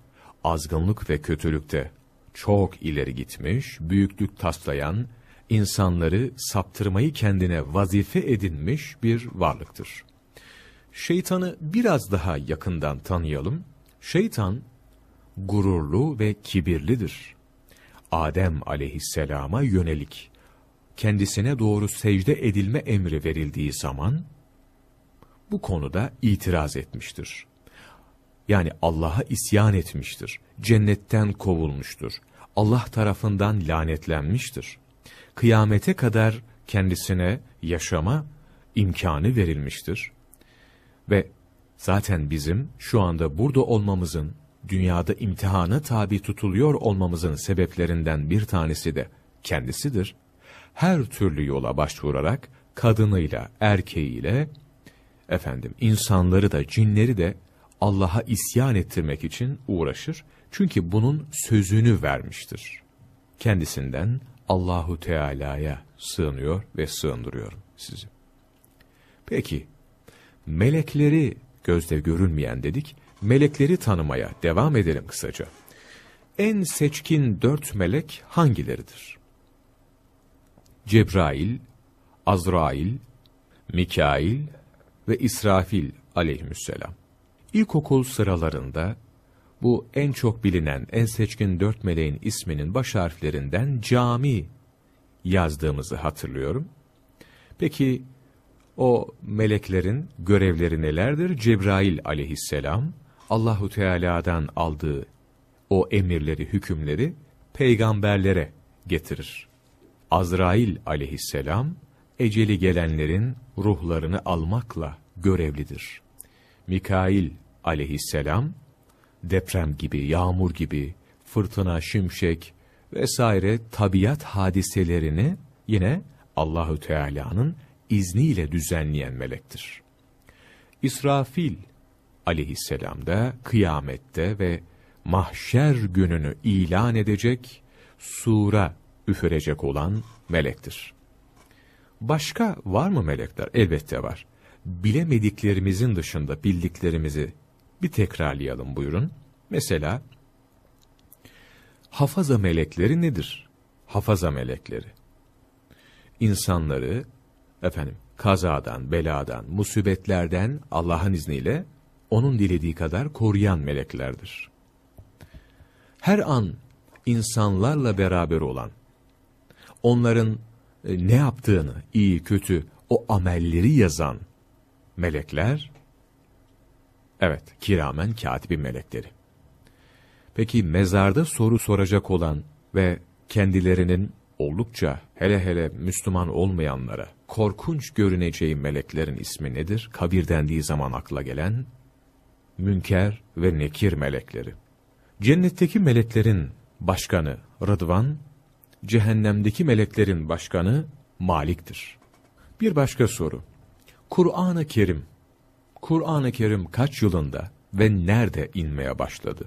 azgınlık ve kötülükte çok ileri gitmiş, büyüklük taslayan, insanları saptırmayı kendine vazife edinmiş bir varlıktır. Şeytanı biraz daha yakından tanıyalım. Şeytan, gururlu ve kibirlidir. Adem aleyhisselama yönelik, kendisine doğru secde edilme emri verildiği zaman, bu konuda itiraz etmiştir. Yani Allah'a isyan etmiştir. Cennetten kovulmuştur. Allah tarafından lanetlenmiştir kıyamete kadar kendisine yaşama imkanı verilmiştir. Ve zaten bizim şu anda burada olmamızın, dünyada imtihana tabi tutuluyor olmamızın sebeplerinden bir tanesi de kendisidir. Her türlü yola başvurarak kadınıyla, erkeğiyle, efendim insanları da cinleri de Allah'a isyan ettirmek için uğraşır. Çünkü bunun sözünü vermiştir. Kendisinden Allahu Teala'ya sığınıyor ve sığındırıyorum sizi. Peki, melekleri gözde görünmeyen dedik, melekleri tanımaya devam edelim kısaca. En seçkin dört melek hangileridir? Cebrail, Azrail, Mikail ve İsrafil aleyhisselam. İlkokul sıralarında bu en çok bilinen, en seçkin dört meleğin isminin baş harflerinden cami yazdığımızı hatırlıyorum. Peki o meleklerin görevleri nelerdir? Cebrail aleyhisselam Allahu Teala'dan aldığı o emirleri, hükümleri peygamberlere getirir, Azrail aleyhisselam, eceli gelenlerin ruhlarını almakla görevlidir. Mikail aleyhisselam, deprem gibi, yağmur gibi, fırtına, şimşek vesaire tabiat hadiselerini yine Allahü Teala'nın izniyle düzenleyen melektir. İsrafil aleyhisselam da kıyamette ve mahşer gününü ilan edecek, sura üfürecek olan melektir. Başka var mı melekler? Elbette var. Bilemediklerimizin dışında bildiklerimizi bir tekrarlayalım buyurun. Mesela, hafaza melekleri nedir? Hafaza melekleri. İnsanları, efendim, kazadan, beladan, musibetlerden Allah'ın izniyle onun dilediği kadar koruyan meleklerdir. Her an insanlarla beraber olan, onların e, ne yaptığını, iyi kötü, o amelleri yazan melekler, evet, kiramen katibi melekleri. Peki mezarda soru soracak olan ve kendilerinin oldukça hele hele Müslüman olmayanlara korkunç görüneceği meleklerin ismi nedir? Kabir dendiği zaman akla gelen Münker ve Nekir melekleri. Cennetteki meleklerin başkanı Rıdvan, cehennemdeki meleklerin başkanı Malik'tir. Bir başka soru. Kur'an-ı Kerim, Kur'an-ı Kerim kaç yılında ve nerede inmeye başladı?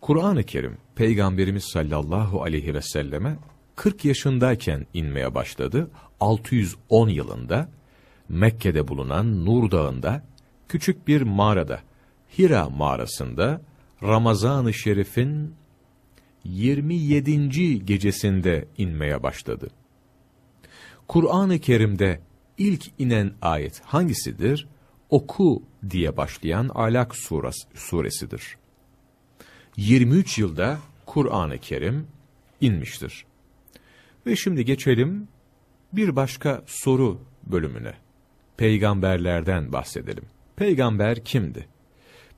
Kur'an-ı Kerim, Peygamberimiz sallallahu aleyhi ve selleme 40 yaşındayken inmeye başladı. 610 yılında Mekke'de bulunan Nur Dağı'nda küçük bir mağarada, Hira mağarasında Ramazan-ı Şerif'in 27. gecesinde inmeye başladı. Kur'an-ı Kerim'de ilk inen ayet hangisidir? Oku diye başlayan Alak suresi, suresidir. 23 yılda Kur'an-ı Kerim inmiştir. Ve şimdi geçelim bir başka soru bölümüne. Peygamberlerden bahsedelim. Peygamber kimdi?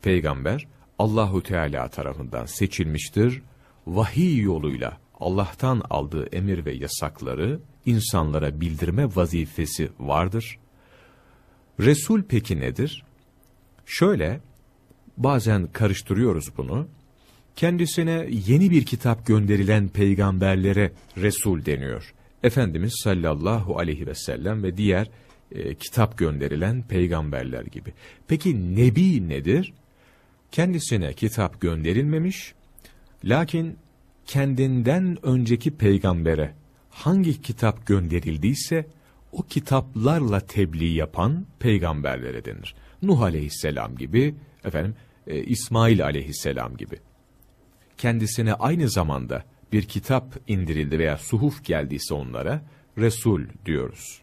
Peygamber Allahu Teala tarafından seçilmiştir. Vahiy yoluyla Allah'tan aldığı emir ve yasakları insanlara bildirme vazifesi vardır. Resul peki nedir? Şöyle, bazen karıştırıyoruz bunu. Kendisine yeni bir kitap gönderilen peygamberlere Resul deniyor. Efendimiz sallallahu aleyhi ve sellem ve diğer e, kitap gönderilen peygamberler gibi. Peki Nebi nedir? Kendisine kitap gönderilmemiş, lakin kendinden önceki peygambere hangi kitap gönderildiyse o kitaplarla tebliğ yapan peygamberlere denir. Nuh aleyhisselam gibi, efendim e, İsmail aleyhisselam gibi. Kendisine aynı zamanda bir kitap indirildi veya suhuf geldiyse onlara Resul diyoruz.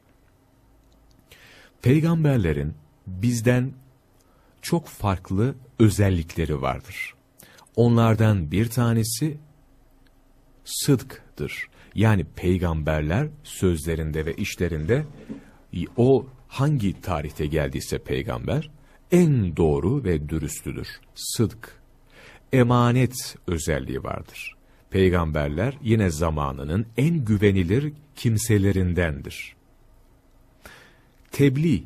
Peygamberlerin bizden çok farklı özellikleri vardır. Onlardan bir tanesi sıdktır. Yani peygamberler sözlerinde ve işlerinde o hangi tarihte geldiyse peygamber en doğru ve dürüstüdür. Sıdk. Emanet özelliği vardır. Peygamberler yine zamanının en güvenilir kimselerindendir. Tebliğ,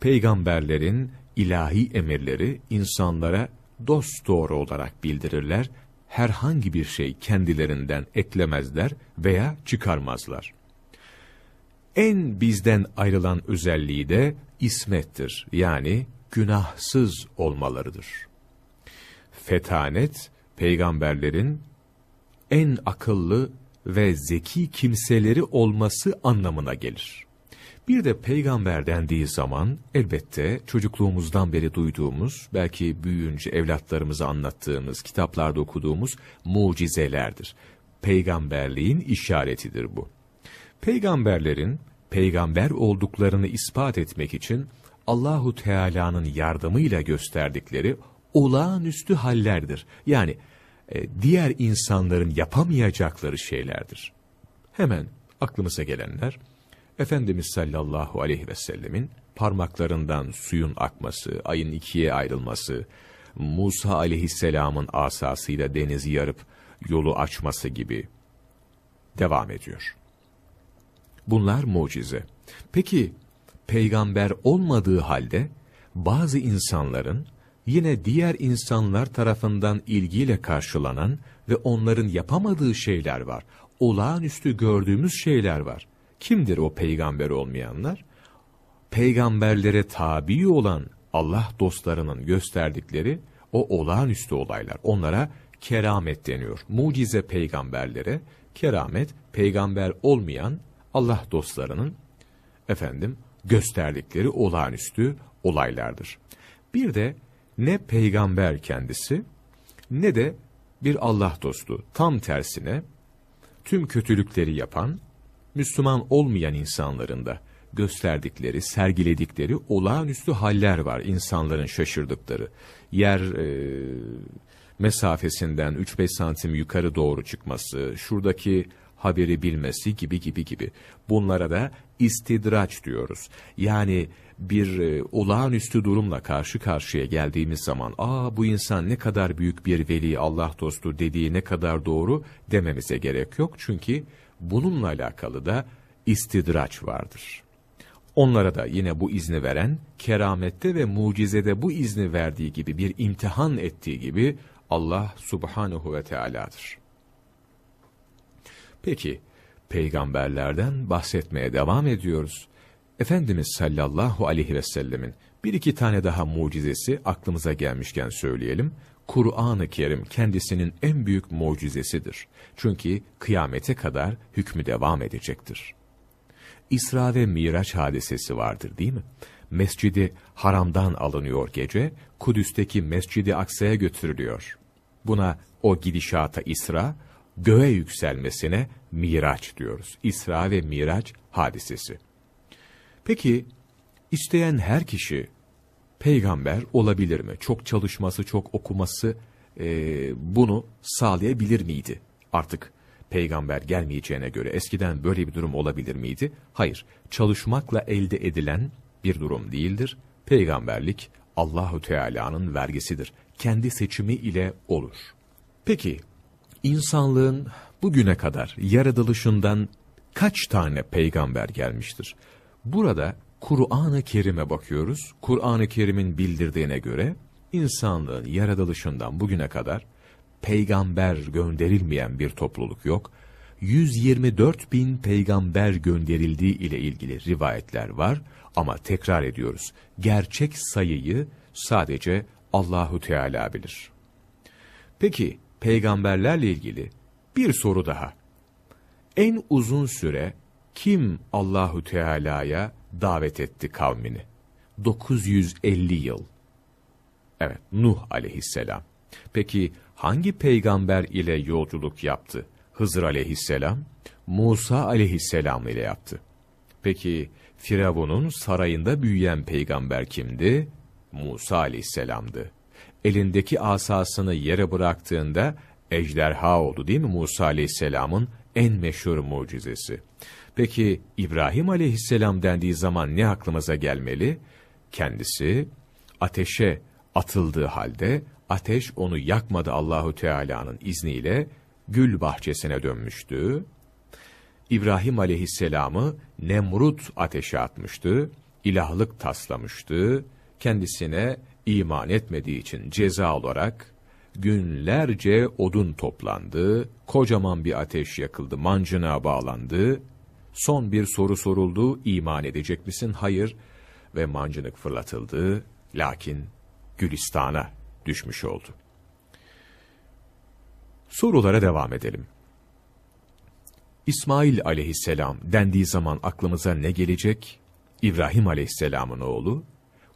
peygamberlerin ilahi emirleri insanlara dost doğru olarak bildirirler, herhangi bir şey kendilerinden eklemezler veya çıkarmazlar. En bizden ayrılan özelliği de ismettir, yani günahsız olmalarıdır. Fetanet, peygamberlerin en akıllı ve zeki kimseleri olması anlamına gelir. Bir de peygamber dendiği zaman elbette çocukluğumuzdan beri duyduğumuz, belki büyüyünce evlatlarımıza anlattığımız, kitaplarda okuduğumuz mucizelerdir. Peygamberliğin işaretidir bu. Peygamberlerin peygamber olduklarını ispat etmek için Allahu Teala'nın yardımıyla gösterdikleri olağanüstü hallerdir. Yani e, diğer insanların yapamayacakları şeylerdir. Hemen aklımıza gelenler, Efendimiz sallallahu aleyhi ve sellemin parmaklarından suyun akması, ayın ikiye ayrılması, Musa aleyhisselamın asasıyla denizi yarıp yolu açması gibi devam ediyor. Bunlar mucize. Peki peygamber olmadığı halde bazı insanların yine diğer insanlar tarafından ilgiyle karşılanan ve onların yapamadığı şeyler var. Olağanüstü gördüğümüz şeyler var. Kimdir o peygamber olmayanlar? Peygamberlere tabi olan Allah dostlarının gösterdikleri o olağanüstü olaylar. Onlara keramet deniyor. Mucize peygamberlere, keramet peygamber olmayan Allah dostlarının efendim gösterdikleri olağanüstü olaylardır. Bir de ne peygamber kendisi ne de bir Allah dostu tam tersine tüm kötülükleri yapan Müslüman olmayan insanların da gösterdikleri, sergiledikleri olağanüstü haller var insanların şaşırdıkları. Yer e, mesafesinden 3-5 santim yukarı doğru çıkması, şuradaki haberi bilmesi gibi gibi gibi. Bunlara da istidraç diyoruz. Yani bir e, olağanüstü durumla karşı karşıya geldiğimiz zaman ''Aa bu insan ne kadar büyük bir veli, Allah dostu dediği ne kadar doğru'' dememize gerek yok. Çünkü bununla alakalı da istidraç vardır. Onlara da yine bu izni veren, keramette ve mucizede bu izni verdiği gibi bir imtihan ettiği gibi Allah subhanehu ve Teala'dır. Peki, peygamberlerden bahsetmeye devam ediyoruz. Efendimiz sallallahu aleyhi ve sellemin bir iki tane daha mucizesi aklımıza gelmişken söyleyelim. Kur'an-ı Kerim kendisinin en büyük mucizesidir. Çünkü kıyamete kadar hükmü devam edecektir. İsra ve Miraç hadisesi vardır değil mi? Mescidi Haram'dan alınıyor gece, Kudüs'teki Mescidi Aksa'ya götürülüyor. Buna o gidişata İsra, göğe yükselmesine Miraç diyoruz. İsra ve Miraç hadisesi. Peki, isteyen her kişi peygamber olabilir mi? Çok çalışması, çok okuması e, bunu sağlayabilir miydi? Artık peygamber gelmeyeceğine göre eskiden böyle bir durum olabilir miydi? Hayır, çalışmakla elde edilen bir durum değildir. Peygamberlik Allahu Teala'nın vergisidir. Kendi seçimi ile olur. Peki, insanlığın bugüne kadar yaratılışından kaç tane peygamber gelmiştir? Burada Kur'an-ı Kerim'e bakıyoruz. Kur'an-ı Kerim'in bildirdiğine göre insanlığın yaratılışından bugüne kadar peygamber gönderilmeyen bir topluluk yok. 124 bin peygamber gönderildiği ile ilgili rivayetler var ama tekrar ediyoruz. Gerçek sayıyı sadece Allahu Teala bilir. Peki peygamberlerle ilgili bir soru daha. En uzun süre kim Allahu Teala'ya davet etti kavmini? 950 yıl. Evet, Nuh aleyhisselam. Peki hangi peygamber ile yolculuk yaptı? Hızır aleyhisselam, Musa aleyhisselam ile yaptı. Peki Firavun'un sarayında büyüyen peygamber kimdi? Musa aleyhisselamdı. Elindeki asasını yere bıraktığında ejderha oldu değil mi Musa aleyhisselamın en meşhur mucizesi. Peki İbrahim aleyhisselam dendiği zaman ne aklımıza gelmeli? Kendisi ateşe atıldığı halde ateş onu yakmadı Allahu Teala'nın izniyle gül bahçesine dönmüştü. İbrahim aleyhisselamı Nemrut ateşe atmıştı, ilahlık taslamıştı, kendisine iman etmediği için ceza olarak günlerce odun toplandı, kocaman bir ateş yakıldı, mancına bağlandı, son bir soru soruldu, iman edecek misin? Hayır ve mancınık fırlatıldı, lakin Gülistan'a düşmüş oldu. Sorulara devam edelim. İsmail aleyhisselam dendiği zaman aklımıza ne gelecek? İbrahim aleyhisselamın oğlu,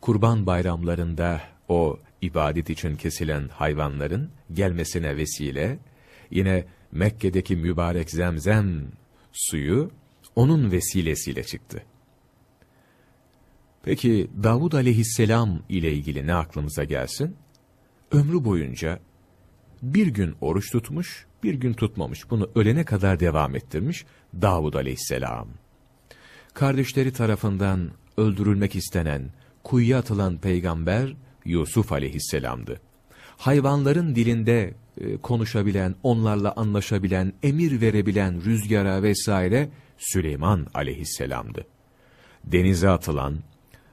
kurban bayramlarında o ibadet için kesilen hayvanların gelmesine vesile, yine Mekke'deki mübarek zemzem suyu onun vesilesiyle çıktı. Peki Davud aleyhisselam ile ilgili ne aklımıza gelsin? Ömrü boyunca bir gün oruç tutmuş, bir gün tutmamış. Bunu ölene kadar devam ettirmiş Davud aleyhisselam. Kardeşleri tarafından öldürülmek istenen, kuyuya atılan peygamber Yusuf aleyhisselamdı. Hayvanların dilinde e, konuşabilen, onlarla anlaşabilen, emir verebilen rüzgara vesaire Süleyman aleyhisselamdı. Denize atılan,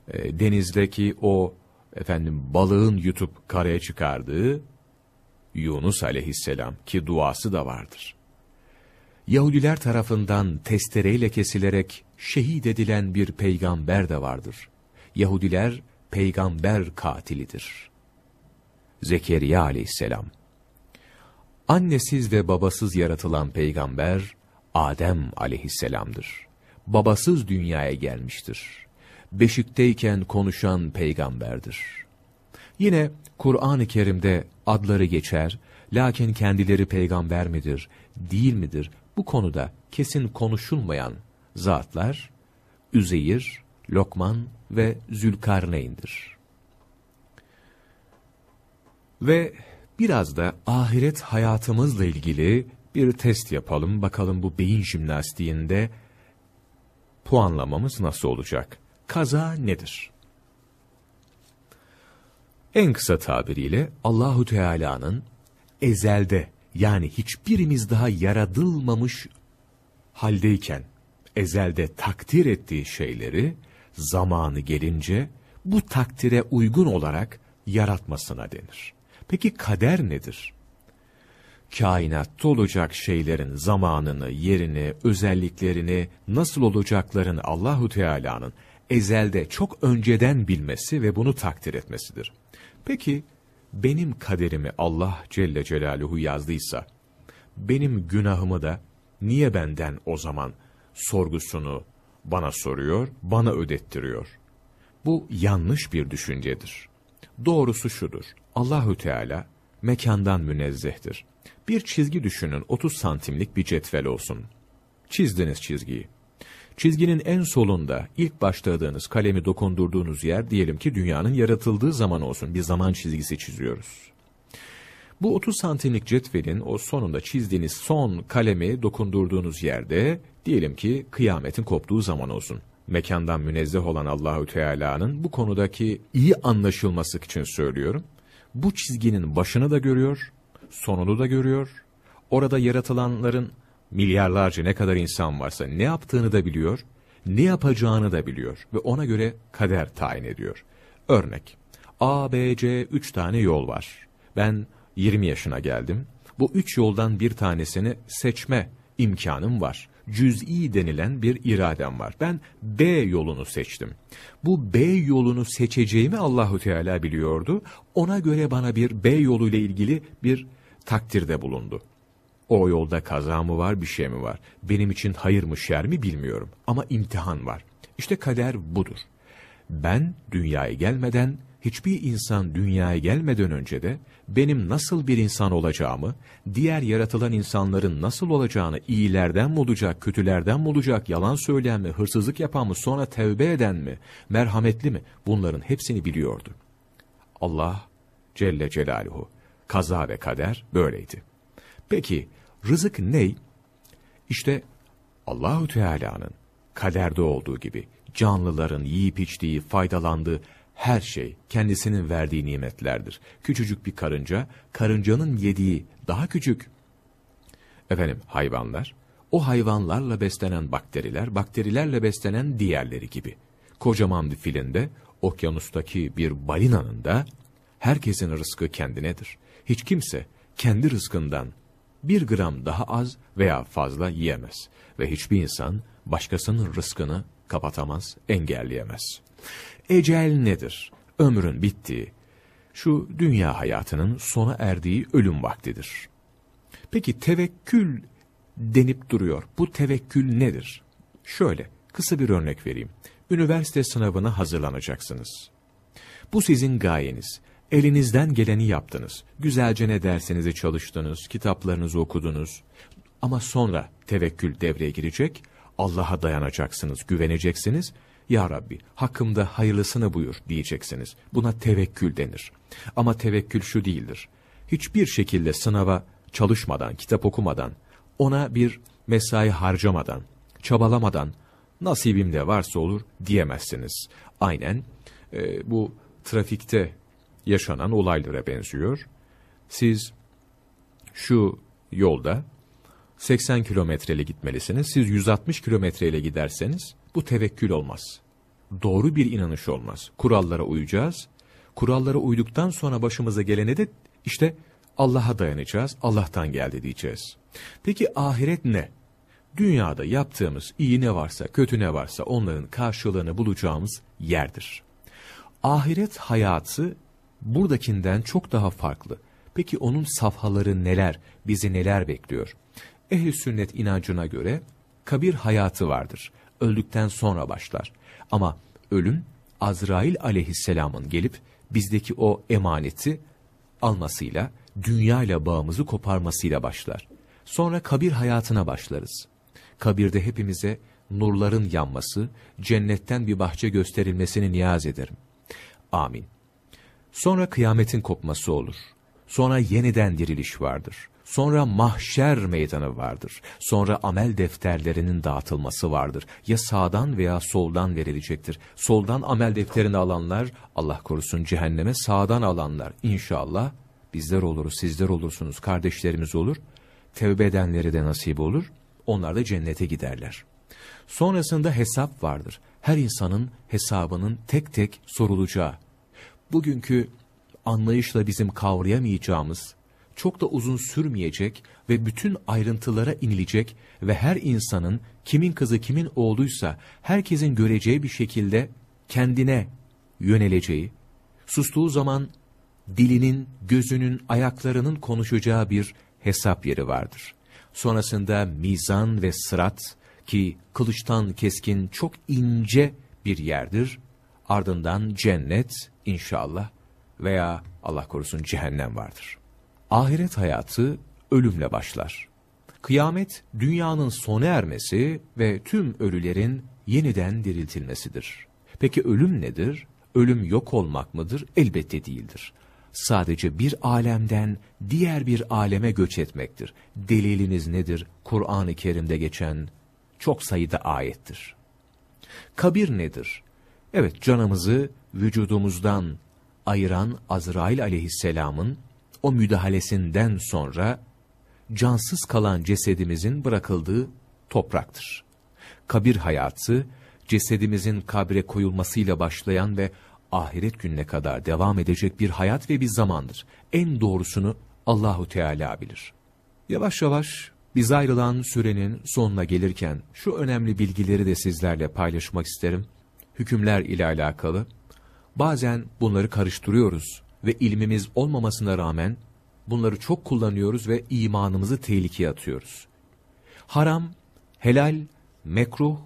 e, denizdeki o efendim balığın yutup karaya çıkardığı Yunus aleyhisselam ki duası da vardır. Yahudiler tarafından testereyle kesilerek şehit edilen bir peygamber de vardır. Yahudiler peygamber katilidir. Zekeriya aleyhisselam. Annesiz ve babasız yaratılan peygamber Adem aleyhisselamdır. Babasız dünyaya gelmiştir. Beşikteyken konuşan peygamberdir. Yine Kur'an-ı Kerim'de adları geçer, lakin kendileri peygamber midir, değil midir, bu konuda kesin konuşulmayan zatlar, Üzeyir, Lokman ve Zülkarneyn'dir. Ve biraz da ahiret hayatımızla ilgili bir test yapalım. Bakalım bu beyin jimnastiğinde puanlamamız nasıl olacak? Kaza nedir? En kısa tabiriyle Allahu Teala'nın ezelde yani hiçbirimiz daha yaratılmamış haldeyken ezelde takdir ettiği şeyleri zamanı gelince bu takdire uygun olarak yaratmasına denir. Peki kader nedir? Kainatta olacak şeylerin zamanını, yerini, özelliklerini, nasıl olacaklarını Allahu Teala'nın ezelde çok önceden bilmesi ve bunu takdir etmesidir. Peki benim kaderimi Allah Celle Celaluhu yazdıysa, benim günahımı da niye benden o zaman sorgusunu bana soruyor, bana ödettiriyor? Bu yanlış bir düşüncedir. Doğrusu şudur. Allahü Teala mekandan münezzehtir. Bir çizgi düşünün 30 santimlik bir cetvel olsun. Çizdiniz çizgiyi. Çizginin en solunda ilk başladığınız kalemi dokundurduğunuz yer diyelim ki dünyanın yaratıldığı zaman olsun bir zaman çizgisi çiziyoruz. Bu 30 santimlik cetvelin o sonunda çizdiğiniz son kalemi dokundurduğunuz yerde diyelim ki kıyametin koptuğu zaman olsun. Mekandan münezzeh olan Allahü Teala'nın bu konudaki iyi anlaşılması için söylüyorum. Bu çizginin başını da görüyor, sonunu da görüyor. Orada yaratılanların milyarlarca ne kadar insan varsa ne yaptığını da biliyor, ne yapacağını da biliyor ve ona göre kader tayin ediyor. Örnek, A, B, C üç tane yol var. Ben 20 yaşına geldim. Bu üç yoldan bir tanesini seçme imkanım var. Cüz'i denilen bir iradem var. Ben B yolunu seçtim. Bu B yolunu seçeceğimi Allahu Teala biliyordu. Ona göre bana bir B yoluyla ilgili bir takdirde bulundu. O yolda kaza mı var bir şey mi var? Benim için hayır mı şer mi bilmiyorum. Ama imtihan var. İşte kader budur. Ben dünyaya gelmeden, hiçbir insan dünyaya gelmeden önce de benim nasıl bir insan olacağımı, diğer yaratılan insanların nasıl olacağını, iyilerden mi olacak, kötülerden mi olacak, yalan söyleyen mi, hırsızlık yapan mı, sonra tevbe eden mi, merhametli mi, bunların hepsini biliyordu. Allah Celle Celaluhu, kaza ve kader böyleydi. Peki rızık ney? İşte Allahü Teala'nın kaderde olduğu gibi canlıların yiyip içtiği, faydalandığı her şey kendisinin verdiği nimetlerdir. Küçücük bir karınca, karıncanın yediği daha küçük efendim hayvanlar, o hayvanlarla beslenen bakteriler, bakterilerle beslenen diğerleri gibi. Kocaman bir filinde, okyanustaki bir balinanın da herkesin rızkı kendinedir. Hiç kimse kendi rızkından bir gram daha az veya fazla yiyemez. Ve hiçbir insan başkasının rızkını kapatamaz, engelleyemez. Ecel nedir? Ömrün bittiği, şu dünya hayatının sona erdiği ölüm vaktidir. Peki tevekkül denip duruyor. Bu tevekkül nedir? Şöyle, kısa bir örnek vereyim. Üniversite sınavına hazırlanacaksınız. Bu sizin gayeniz. Elinizden geleni yaptınız. Güzelce ne dersenize çalıştınız, kitaplarınızı okudunuz. Ama sonra tevekkül devreye girecek, Allah'a dayanacaksınız, güveneceksiniz. Ya Rabbi hakkımda hayırlısını buyur diyeceksiniz. Buna tevekkül denir. Ama tevekkül şu değildir. Hiçbir şekilde sınava çalışmadan, kitap okumadan, ona bir mesai harcamadan, çabalamadan, nasibimde varsa olur diyemezsiniz. Aynen e, bu trafikte yaşanan olaylara benziyor. Siz şu yolda 80 kilometreyle gitmelisiniz. Siz 160 kilometreyle giderseniz bu tevekkül olmaz. Doğru bir inanış olmaz. Kurallara uyacağız. Kurallara uyduktan sonra başımıza gelene de işte Allah'a dayanacağız. Allah'tan geldi diyeceğiz. Peki ahiret ne? Dünyada yaptığımız iyi ne varsa, kötü ne varsa onların karşılığını bulacağımız yerdir. Ahiret hayatı buradakinden çok daha farklı. Peki onun safhaları neler, bizi neler bekliyor? Ehli sünnet inancına göre kabir hayatı vardır. Öldükten sonra başlar. Ama ölüm Azrail aleyhisselamın gelip bizdeki o emaneti almasıyla, dünya ile bağımızı koparmasıyla başlar. Sonra kabir hayatına başlarız. Kabirde hepimize nurların yanması, cennetten bir bahçe gösterilmesini niyaz ederim. Amin. Sonra kıyametin kopması olur. Sonra yeniden diriliş vardır. Sonra mahşer meydanı vardır. Sonra amel defterlerinin dağıtılması vardır. Ya sağdan veya soldan verilecektir. Soldan amel defterini alanlar, Allah korusun cehenneme, sağdan alanlar inşallah bizler oluruz, sizler olursunuz, kardeşlerimiz olur. Tevbe edenleri de nasip olur. Onlar da cennete giderler. Sonrasında hesap vardır. Her insanın hesabının tek tek sorulacağı. Bugünkü anlayışla bizim kavrayamayacağımız, çok da uzun sürmeyecek ve bütün ayrıntılara inilecek ve her insanın kimin kızı kimin oğluysa herkesin göreceği bir şekilde kendine yöneleceği, sustuğu zaman dilinin, gözünün, ayaklarının konuşacağı bir hesap yeri vardır. Sonrasında mizan ve sırat ki kılıçtan keskin çok ince bir yerdir. Ardından cennet inşallah veya Allah korusun cehennem vardır. Ahiret hayatı ölümle başlar. Kıyamet dünyanın sona ermesi ve tüm ölülerin yeniden diriltilmesidir. Peki ölüm nedir? Ölüm yok olmak mıdır? Elbette değildir. Sadece bir alemden diğer bir aleme göç etmektir. Deliliniz nedir? Kur'an-ı Kerim'de geçen çok sayıda ayettir. Kabir nedir? Evet canımızı vücudumuzdan ayıran Azrail aleyhisselamın o müdahalesinden sonra cansız kalan cesedimizin bırakıldığı topraktır. Kabir hayatı cesedimizin kabre koyulmasıyla başlayan ve ahiret gününe kadar devam edecek bir hayat ve bir zamandır. En doğrusunu Allahu Teala bilir. Yavaş yavaş biz ayrılan sürenin sonuna gelirken şu önemli bilgileri de sizlerle paylaşmak isterim. Hükümler ile alakalı. Bazen bunları karıştırıyoruz ve ilmimiz olmamasına rağmen bunları çok kullanıyoruz ve imanımızı tehlikeye atıyoruz. Haram, helal, mekruh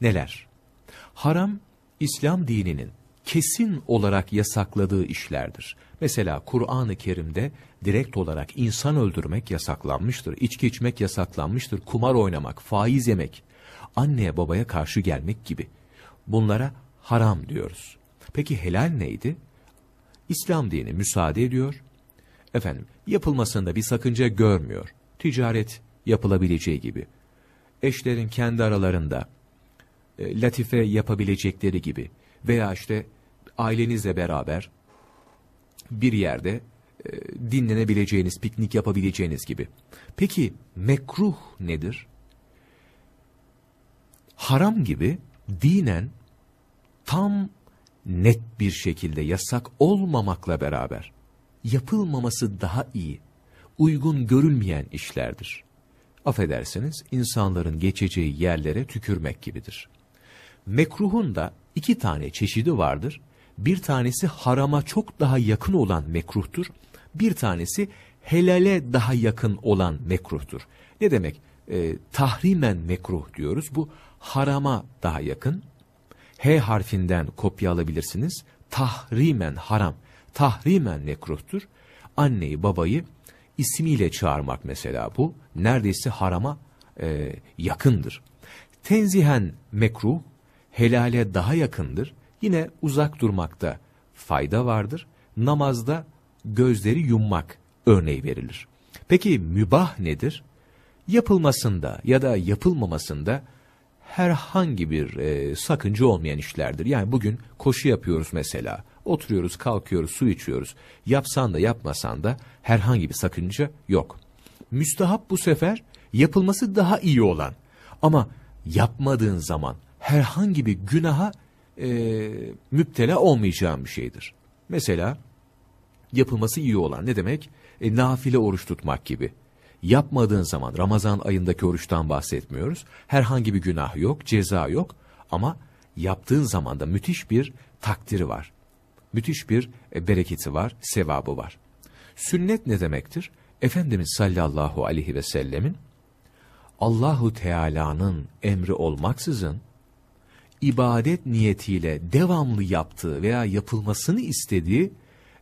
neler? Haram, İslam dininin kesin olarak yasakladığı işlerdir. Mesela Kur'an-ı Kerim'de direkt olarak insan öldürmek yasaklanmıştır, içki içmek yasaklanmıştır, kumar oynamak, faiz yemek, anneye babaya karşı gelmek gibi. Bunlara haram diyoruz. Peki helal neydi? İslam dini müsaade ediyor. Efendim yapılmasında bir sakınca görmüyor. Ticaret yapılabileceği gibi. Eşlerin kendi aralarında e, latife yapabilecekleri gibi veya işte ailenizle beraber bir yerde e, dinlenebileceğiniz, piknik yapabileceğiniz gibi. Peki mekruh nedir? Haram gibi dinen tam net bir şekilde yasak olmamakla beraber yapılmaması daha iyi, uygun görülmeyen işlerdir. Affedersiniz, insanların geçeceği yerlere tükürmek gibidir. Mekruhun da iki tane çeşidi vardır. Bir tanesi harama çok daha yakın olan mekruhtur. Bir tanesi helale daha yakın olan mekruhtur. Ne demek? E, tahrimen mekruh diyoruz. Bu harama daha yakın. H harfinden kopya alabilirsiniz. Tahrimen haram, tahrimen mekruhtur. Anneyi babayı ismiyle çağırmak mesela bu. Neredeyse harama e, yakındır. Tenzihen mekruh, helale daha yakındır. Yine uzak durmakta fayda vardır. Namazda gözleri yummak örneği verilir. Peki mübah nedir? Yapılmasında ya da yapılmamasında herhangi bir e, sakınca olmayan işlerdir. Yani bugün koşu yapıyoruz mesela. Oturuyoruz, kalkıyoruz, su içiyoruz. Yapsan da yapmasan da herhangi bir sakınca yok. Müstahap bu sefer yapılması daha iyi olan ama yapmadığın zaman herhangi bir günaha e, müptela olmayacağın bir şeydir. Mesela yapılması iyi olan ne demek? E, nafile oruç tutmak gibi. Yapmadığın zaman Ramazan ayındaki oruçtan bahsetmiyoruz. Herhangi bir günah yok, ceza yok ama yaptığın zaman da müthiş bir takdiri var. Müthiş bir e, bereketi var, sevabı var. Sünnet ne demektir? Efendimiz sallallahu aleyhi ve sellemin Allahu Teala'nın emri olmaksızın ibadet niyetiyle devamlı yaptığı veya yapılmasını istediği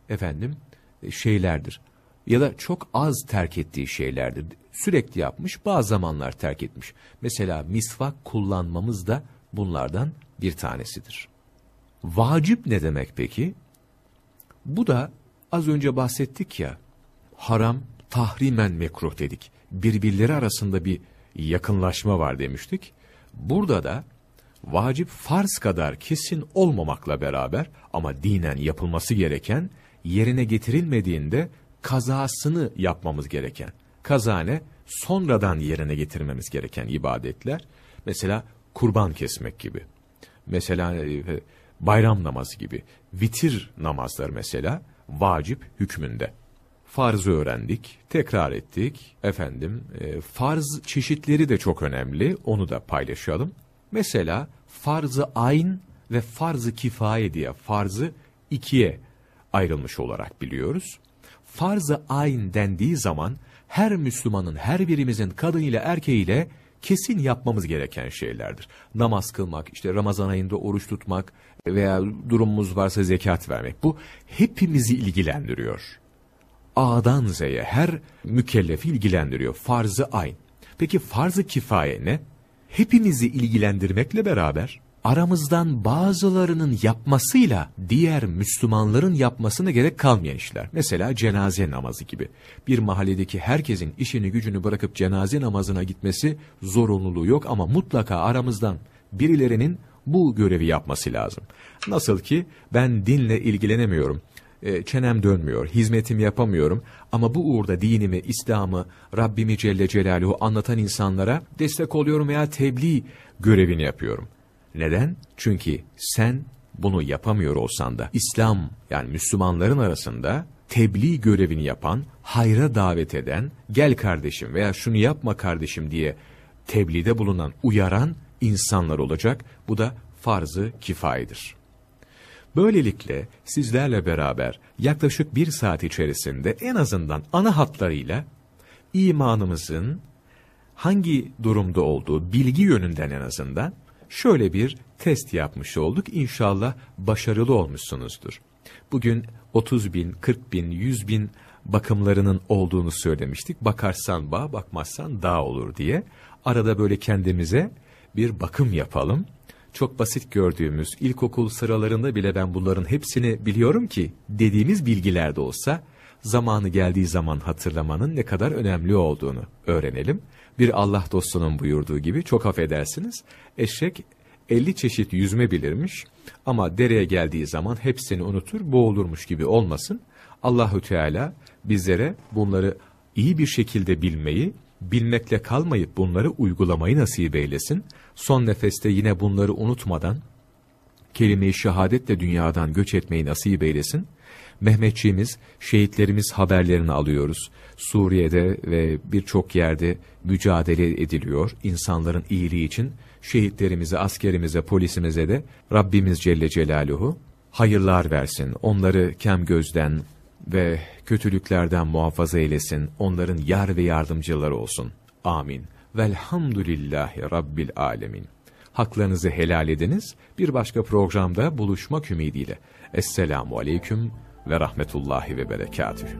efendim e, şeylerdir. Ya da çok az terk ettiği şeylerdir. Sürekli yapmış, bazı zamanlar terk etmiş. Mesela misvak kullanmamız da bunlardan bir tanesidir. Vacip ne demek peki? Bu da az önce bahsettik ya, haram, tahrimen mekruh dedik. Birbirleri arasında bir yakınlaşma var demiştik. Burada da vacip farz kadar kesin olmamakla beraber ama dinen yapılması gereken, yerine getirilmediğinde kazasını yapmamız gereken. Kazane sonradan yerine getirmemiz gereken ibadetler. Mesela kurban kesmek gibi. Mesela e, bayram namazı gibi. Vitir namazlar mesela vacip hükmünde. Farzı öğrendik, tekrar ettik. Efendim, e, farz çeşitleri de çok önemli, onu da paylaşalım. Mesela farzı ayn ve farzı kifaye diye farzı ikiye ayrılmış olarak biliyoruz. Farz-ı ayn dendiği zaman her Müslümanın, her birimizin kadınıyla erkeğiyle kesin yapmamız gereken şeylerdir. Namaz kılmak, işte Ramazan ayında oruç tutmak veya durumumuz varsa zekat vermek. Bu hepimizi ilgilendiriyor. A'dan Z'ye her mükellefi ilgilendiriyor. Farz-ı ayn. Peki farz-ı kifaye ne? Hepimizi ilgilendirmekle beraber aramızdan bazılarının yapmasıyla diğer Müslümanların yapmasına gerek kalmayan işler. Mesela cenaze namazı gibi. Bir mahalledeki herkesin işini gücünü bırakıp cenaze namazına gitmesi zorunluluğu yok ama mutlaka aramızdan birilerinin bu görevi yapması lazım. Nasıl ki ben dinle ilgilenemiyorum. E, çenem dönmüyor, hizmetim yapamıyorum ama bu uğurda dinimi, İslam'ı, Rabbimi Celle Celaluhu anlatan insanlara destek oluyorum veya tebliğ görevini yapıyorum. Neden? Çünkü sen bunu yapamıyor olsan da İslam yani Müslümanların arasında tebliğ görevini yapan, hayra davet eden, gel kardeşim veya şunu yapma kardeşim diye tebliğde bulunan, uyaran insanlar olacak. Bu da farzı kifayedir. Böylelikle sizlerle beraber yaklaşık bir saat içerisinde en azından ana hatlarıyla imanımızın hangi durumda olduğu bilgi yönünden en azından şöyle bir test yapmış olduk. İnşallah başarılı olmuşsunuzdur. Bugün 30 bin, 40 bin, 100 bin bakımlarının olduğunu söylemiştik. Bakarsan bağ, bakmazsan dağ olur diye. Arada böyle kendimize bir bakım yapalım. Çok basit gördüğümüz ilkokul sıralarında bile ben bunların hepsini biliyorum ki dediğimiz bilgiler de olsa zamanı geldiği zaman hatırlamanın ne kadar önemli olduğunu öğrenelim bir Allah dostunun buyurduğu gibi çok affedersiniz. Eşek 50 çeşit yüzme bilirmiş ama dereye geldiği zaman hepsini unutur, boğulurmuş gibi olmasın. Allahü Teala bizlere bunları iyi bir şekilde bilmeyi, bilmekle kalmayıp bunları uygulamayı nasip eylesin. Son nefeste yine bunları unutmadan kelime-i şehadetle dünyadan göç etmeyi nasip eylesin. Mehmetçiğimiz, şehitlerimiz haberlerini alıyoruz. Suriye'de ve birçok yerde mücadele ediliyor insanların iyiliği için. Şehitlerimize, askerimize, polisimize de Rabbimiz Celle Celaluhu hayırlar versin. Onları kem gözden ve kötülüklerden muhafaza eylesin. Onların yar ve yardımcıları olsun. Amin. Velhamdülillahi Rabbil Alemin. Haklarınızı helal ediniz. Bir başka programda buluşmak ümidiyle. Esselamu Aleyküm ve rahmetullahi ve berekatühü.